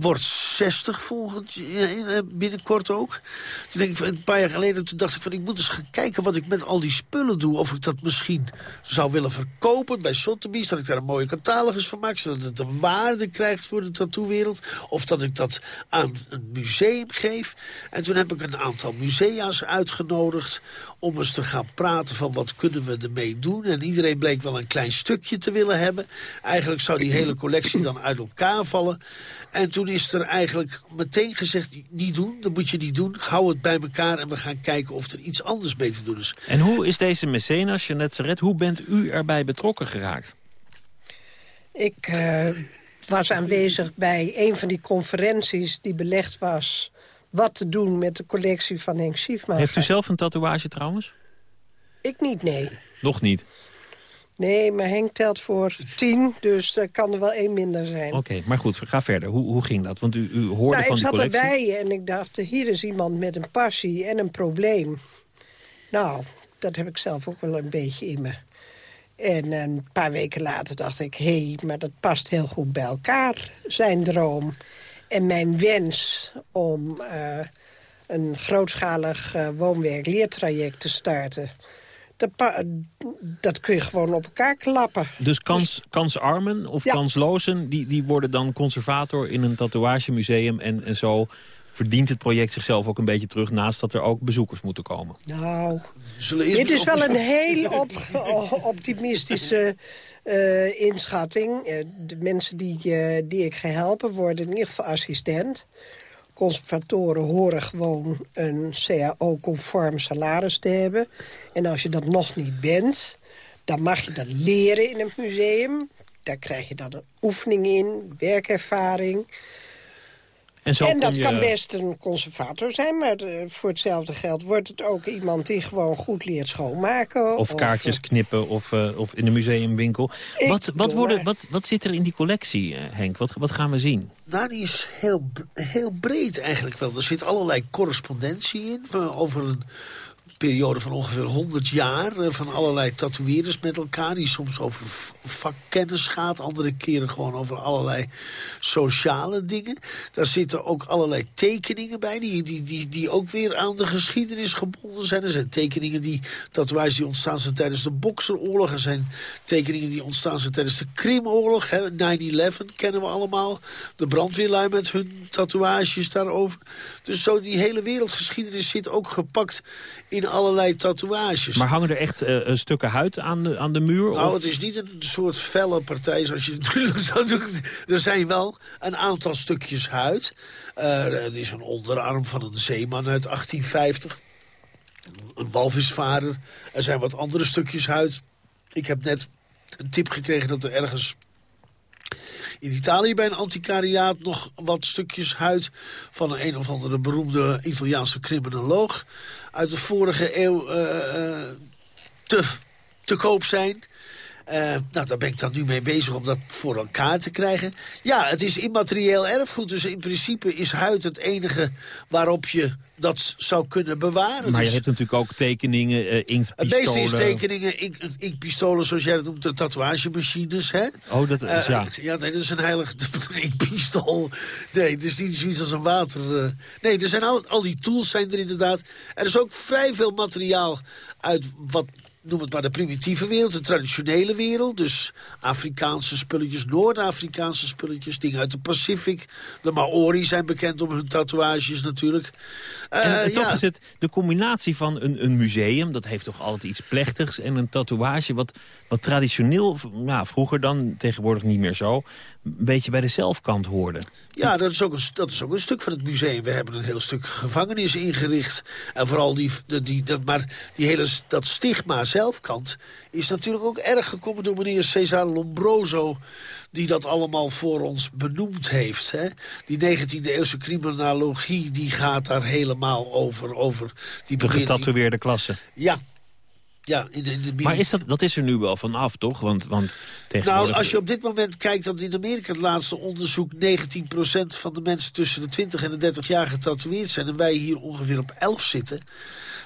word 60 volgend eh, binnenkort ook. Toen denk ik, een paar jaar geleden toen dacht ik van... ik moet eens gaan kijken wat ik met al die spullen doe. Of ik dat misschien zou willen verkopen bij Sotheby's. Dat ik daar een mooie catalogus van maak. Zodat het een waarde krijgt voor de tattoo-wereld. Of dat ik dat aan een museum geef. En toen heb ik een aantal musea's uitgenodigd... om eens te gaan praten van wat kunnen we ermee doen. En iedereen bleek wel een klein stukje te willen hebben. Eigenlijk zou die hele collectie dan uit elkaar vallen. En toen is er eigenlijk meteen gezegd, niet doen, dat moet je niet doen. Hou het bij elkaar en we gaan kijken of er iets anders mee te doen is. En hoe is deze mecenas, Jeannette Serret, hoe bent u erbij betrokken geraakt? Ik eh, was aanwezig bij een van die conferenties die belegd was... wat te doen met de collectie van Henk Schiefmacher. Heeft u zelf een tatoeage trouwens? Ik niet, nee. Nog niet. Nee, maar Henk telt voor tien, dus er kan er wel één minder zijn. Oké, maar goed, ga verder. Hoe, hoe ging dat? Want u, u hoorde nou, van ik die zat collectie. erbij en ik dacht, hier is iemand met een passie en een probleem. Nou, dat heb ik zelf ook wel een beetje in me. En een paar weken later dacht ik, hé, hey, maar dat past heel goed bij elkaar. Zijn droom en mijn wens om eh, een grootschalig uh, woonwerk-leertraject te starten. Dat, dat, kun je gewoon op elkaar klappen. Dus kans, kansarmen of kanslozen, die, die worden dan conservator in een tatoeagemuseum... en, en zo verdient het project zichzelf ook een beetje terug... naast dat er ook bezoekers moeten komen? Nou, dit is wel een heel op, optimistische uh, inschatting. Uh, de mensen die, uh, die ik ga helpen worden in ieder geval assistent. Conservatoren horen gewoon een CAO-conform salaris te hebben. En als je dat nog niet bent, dan mag je dat leren in een museum. Daar krijg je dan een oefening in, werkervaring... En, en dat kan best een conservator zijn, maar voor hetzelfde geld wordt het ook iemand die gewoon goed leert schoonmaken. Of, kaartjes knippen of, uh, of in de museumwinkel. Wat, wat, worden, wat, wat zit er in die collectie, eh, Henk? Wat, wat gaan we zien? Nou, die is heel, heel breed eigenlijk wel. Er zit allerlei correspondentie in van, over een periode van ongeveer 100 jaar... Eh, van allerlei tatoeëerders met elkaar... die soms over vakkennis gaat. Andere keren gewoon over allerlei sociale dingen. Daar zitten ook allerlei tekeningen bij... die, die, die, die ook weer aan de geschiedenis gebonden zijn. Er zijn tekeningen die... tatoeages die ontstaan zijn tijdens de Bokseroorlog. Er zijn tekeningen die ontstaan zijn tijdens de Krimoorlog. 9-11 kennen we allemaal. De brandweerlui met hun tatoeages daarover. Dus zo die hele wereldgeschiedenis zit ook gepakt in allerlei tatoeages. Maar hangen er echt uh, stukken huid aan de, aan de muur? Nou, het is niet een soort felle partij zoals je natuurlijk zou doen. Er zijn wel een aantal stukjes huid. Uh, het is een onderarm van een zeeman uit 1850. Een walvisvader. Er zijn wat andere stukjes huid. Ik heb net een tip gekregen dat er ergens in Italië bij een antiquariaat nog wat stukjes huid... van een een of andere beroemde Italiaanse criminoloog... uit de vorige eeuw uh, te, te koop zijn... Uh, nou, daar ben ik dan nu mee bezig om dat voor elkaar te krijgen. Ja, het is immaterieel erfgoed, dus in principe is huid het enige waarop je dat zou kunnen bewaren. Maar je dus hebt natuurlijk ook tekeningen, uh, inkpistolen. Het meeste is tekeningen, ink, inkpistolen, zoals jij dat noemt, de tatoeagemachines. Hè? Oh, dat is, uh, ja. Ja, nee, dat is een heilig inkpistool. Nee, het is niet zoiets als een water... Uh, nee, er zijn al, al die tools zijn er inderdaad. Er is ook vrij veel materiaal uit wat noem het maar de primitieve wereld, de traditionele wereld. Dus Afrikaanse spulletjes, Noord-Afrikaanse spulletjes, dingen uit de Pacific. De Maori zijn bekend om hun tatoeages natuurlijk. Uh, en, toch is het de combinatie van een, een museum, dat heeft toch altijd iets plechtigs... en een tatoeage wat, wat traditioneel, nou, vroeger dan, tegenwoordig niet meer zo... een beetje bij de zelfkant hoorde. Ja, dat is, ook een, dat is ook een stuk van het museum. We hebben een heel stuk gevangenis ingericht. En vooral die, die, die, maar die hele, dat stigma zelfkant is natuurlijk ook erg gekomen door meneer Cesar Lombroso die dat allemaal voor ons benoemd heeft. Hè? Die 19e-eeuwse criminologie die gaat daar helemaal over. over die de getatoeëerde klasse. Ja, ja, in de, in de maar is dat, dat is er nu wel vanaf, toch? Want, want Nou, als je op dit moment kijkt dat in Amerika het laatste onderzoek... 19% van de mensen tussen de 20 en de 30 jaar getatoeëerd zijn... en wij hier ongeveer op 11 zitten...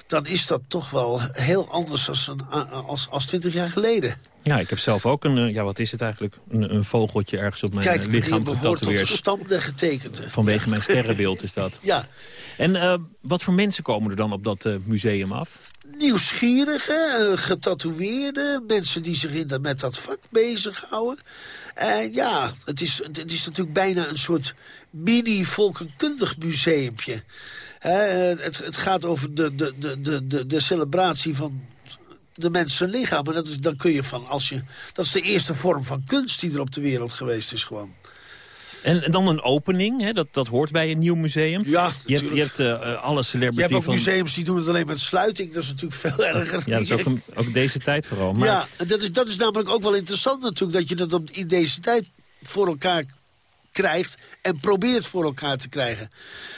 dan is dat toch wel heel anders als, een, als, als 20 jaar geleden. Ja, ik heb zelf ook een, eh, ja wat is het eigenlijk, een, een vogeltje ergens op mijn Kijk, eh, lichaam getatoeëerd. Kijk, tot de getekende. Vanwege mijn sterrenbeeld is dat. ja. En uh, wat voor mensen komen er dan op dat uh, museum af? nieuwsgierige, getatoeëerde, mensen die zich in dat, met dat vak bezighouden. En ja, het is, het is natuurlijk bijna een soort mini-volkenkundig museumpje. Het, het gaat over de, de, de, de, de celebratie van de mensen lichaam. En dat is, dan kun je van, als je, dat is de eerste vorm van kunst die er op de wereld geweest is gewoon. En dan een opening, hè? Dat, dat hoort bij een nieuw museum. Ja, Je hebt, je hebt uh, alle celebrity Je hebt ook museums die doen het alleen met sluiting. Dat is natuurlijk veel erger. Ja, dat is ook, ook deze tijd vooral. Maar... Ja, dat is, dat is namelijk ook wel interessant natuurlijk... dat je dat op, in deze tijd voor elkaar krijgt en probeert voor elkaar te krijgen.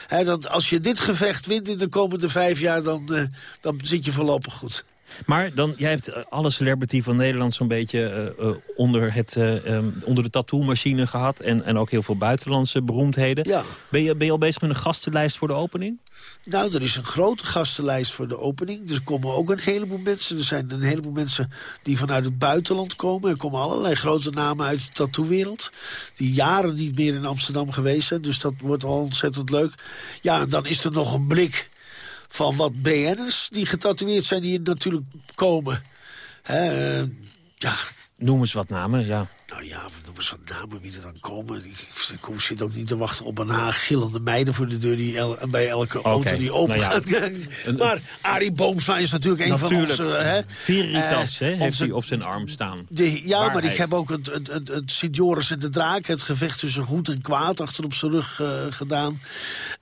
He, dat als je dit gevecht wint in de komende vijf jaar... dan, uh, dan zit je voorlopig goed. Maar dan, jij hebt eh, alle celebrity van Nederland zo'n beetje uh, onder, het, um, onder de tattoo-machine gehad. En, en ook heel veel buitenlandse beroemdheden. Ja. Ben, je, ben je al bezig met een gastenlijst voor de opening? Nou, er is een grote gastenlijst voor de opening. Er komen ook een heleboel mensen. Er zijn een heleboel mensen die vanuit het buitenland komen. Er komen allerlei grote namen uit de tattoo-wereld. Die jaren niet meer in Amsterdam geweest zijn. Dus dat wordt al ontzettend leuk. Ja, en dan is er nog een blik van wat BN'ers die getatoeëerd zijn... die natuurlijk komen. Uh, ja. Noem eens wat namen, ja. Nou ja, noem eens wat namen wie er dan komen. Ik, ik, ik zit ook niet te wachten op een haagillende meiden voor de deur... die el, bij elke okay. auto die open nou ja. gaat. maar Arie Boomsma is natuurlijk een natuurlijk. van onze... Hè, Veritas uh, heeft hij op zijn arm staan. De, ja, Waarheid. maar ik heb ook het, het, het, het Sint-Joris en de Draak... het gevecht tussen goed en kwaad achter op zijn rug uh, gedaan.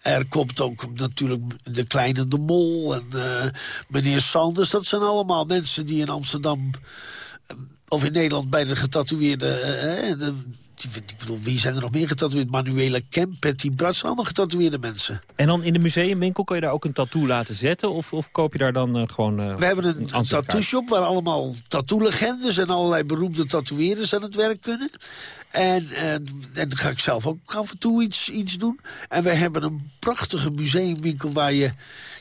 Er komt ook natuurlijk de kleine De Mol en uh, meneer Sanders. Dat zijn allemaal mensen die in Amsterdam of in Nederland bij de getatoeëerde... Uh, de, ik bedoel, wie zijn er nog meer getatoeëerd? Manuela Kemp, Patty Brat, zijn allemaal getatoeëerde mensen. En dan in de museumwinkel, kun je daar ook een tattoo laten zetten? Of, of koop je daar dan uh, gewoon uh, We hebben een, een tattoo-shop waar allemaal tattoo-legendes... en allerlei beroemde tatoeëerders aan het werk kunnen. En, uh, en dan ga ik zelf ook af en toe iets, iets doen. En we hebben een prachtige museumwinkel waar je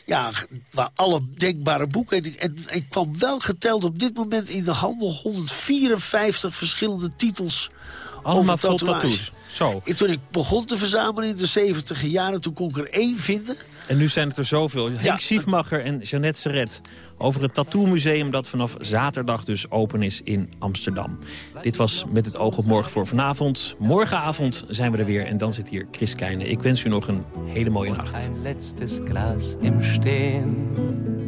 ja, waar alle denkbare boeken... En ik, en ik kwam wel geteld op dit moment in de handel 154 verschillende titels Allemaal over tatoeages. tattoos. Zo. En toen ik begon te verzamelen in de 70 jaren, toen kon ik er één vinden. En nu zijn het er zoveel. Henk Siefmacher en Jeannette Serret over het Tattoo-museum... dat vanaf zaterdag dus open is in Amsterdam. Dit was Met het oog op morgen voor vanavond. Morgenavond zijn we er weer en dan zit hier Chris Keijne. Ik wens u nog een hele mooie nacht. Een letztes glas im Steen.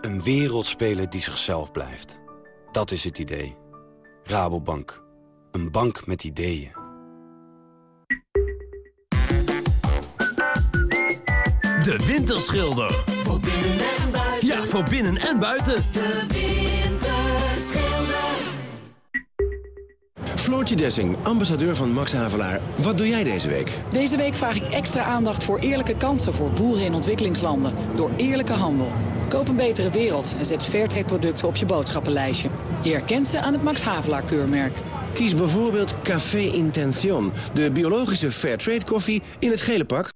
Een wereldspeler die zichzelf blijft. Dat is het idee. Rabobank. Een bank met ideeën. De Winterschilder. Voor binnen en buiten. Ja, voor binnen en buiten. De Winterschilder. Floortje Dessing, ambassadeur van Max Havelaar. Wat doe jij deze week? Deze week vraag ik extra aandacht voor eerlijke kansen voor boeren in ontwikkelingslanden. Door eerlijke handel. Koop een betere wereld en zet Fairtrade producten op je boodschappenlijstje. Je herkent ze aan het Max Havelaar keurmerk. Kies bijvoorbeeld Café Intention, de biologische Fairtrade koffie in het gele pak.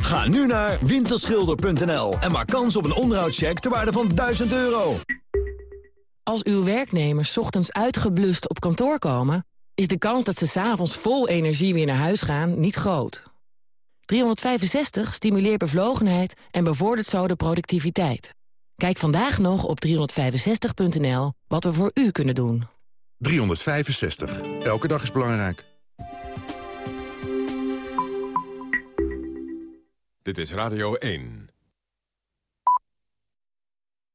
Ga nu naar winterschilder.nl en maak kans op een onderhoudscheck ter waarde van 1000 euro. Als uw werknemers ochtends uitgeblust op kantoor komen... is de kans dat ze s'avonds vol energie weer naar huis gaan niet groot. 365 stimuleert bevlogenheid en bevordert zo de productiviteit. Kijk vandaag nog op 365.nl wat we voor u kunnen doen. 365. Elke dag is belangrijk. Dit is Radio 1.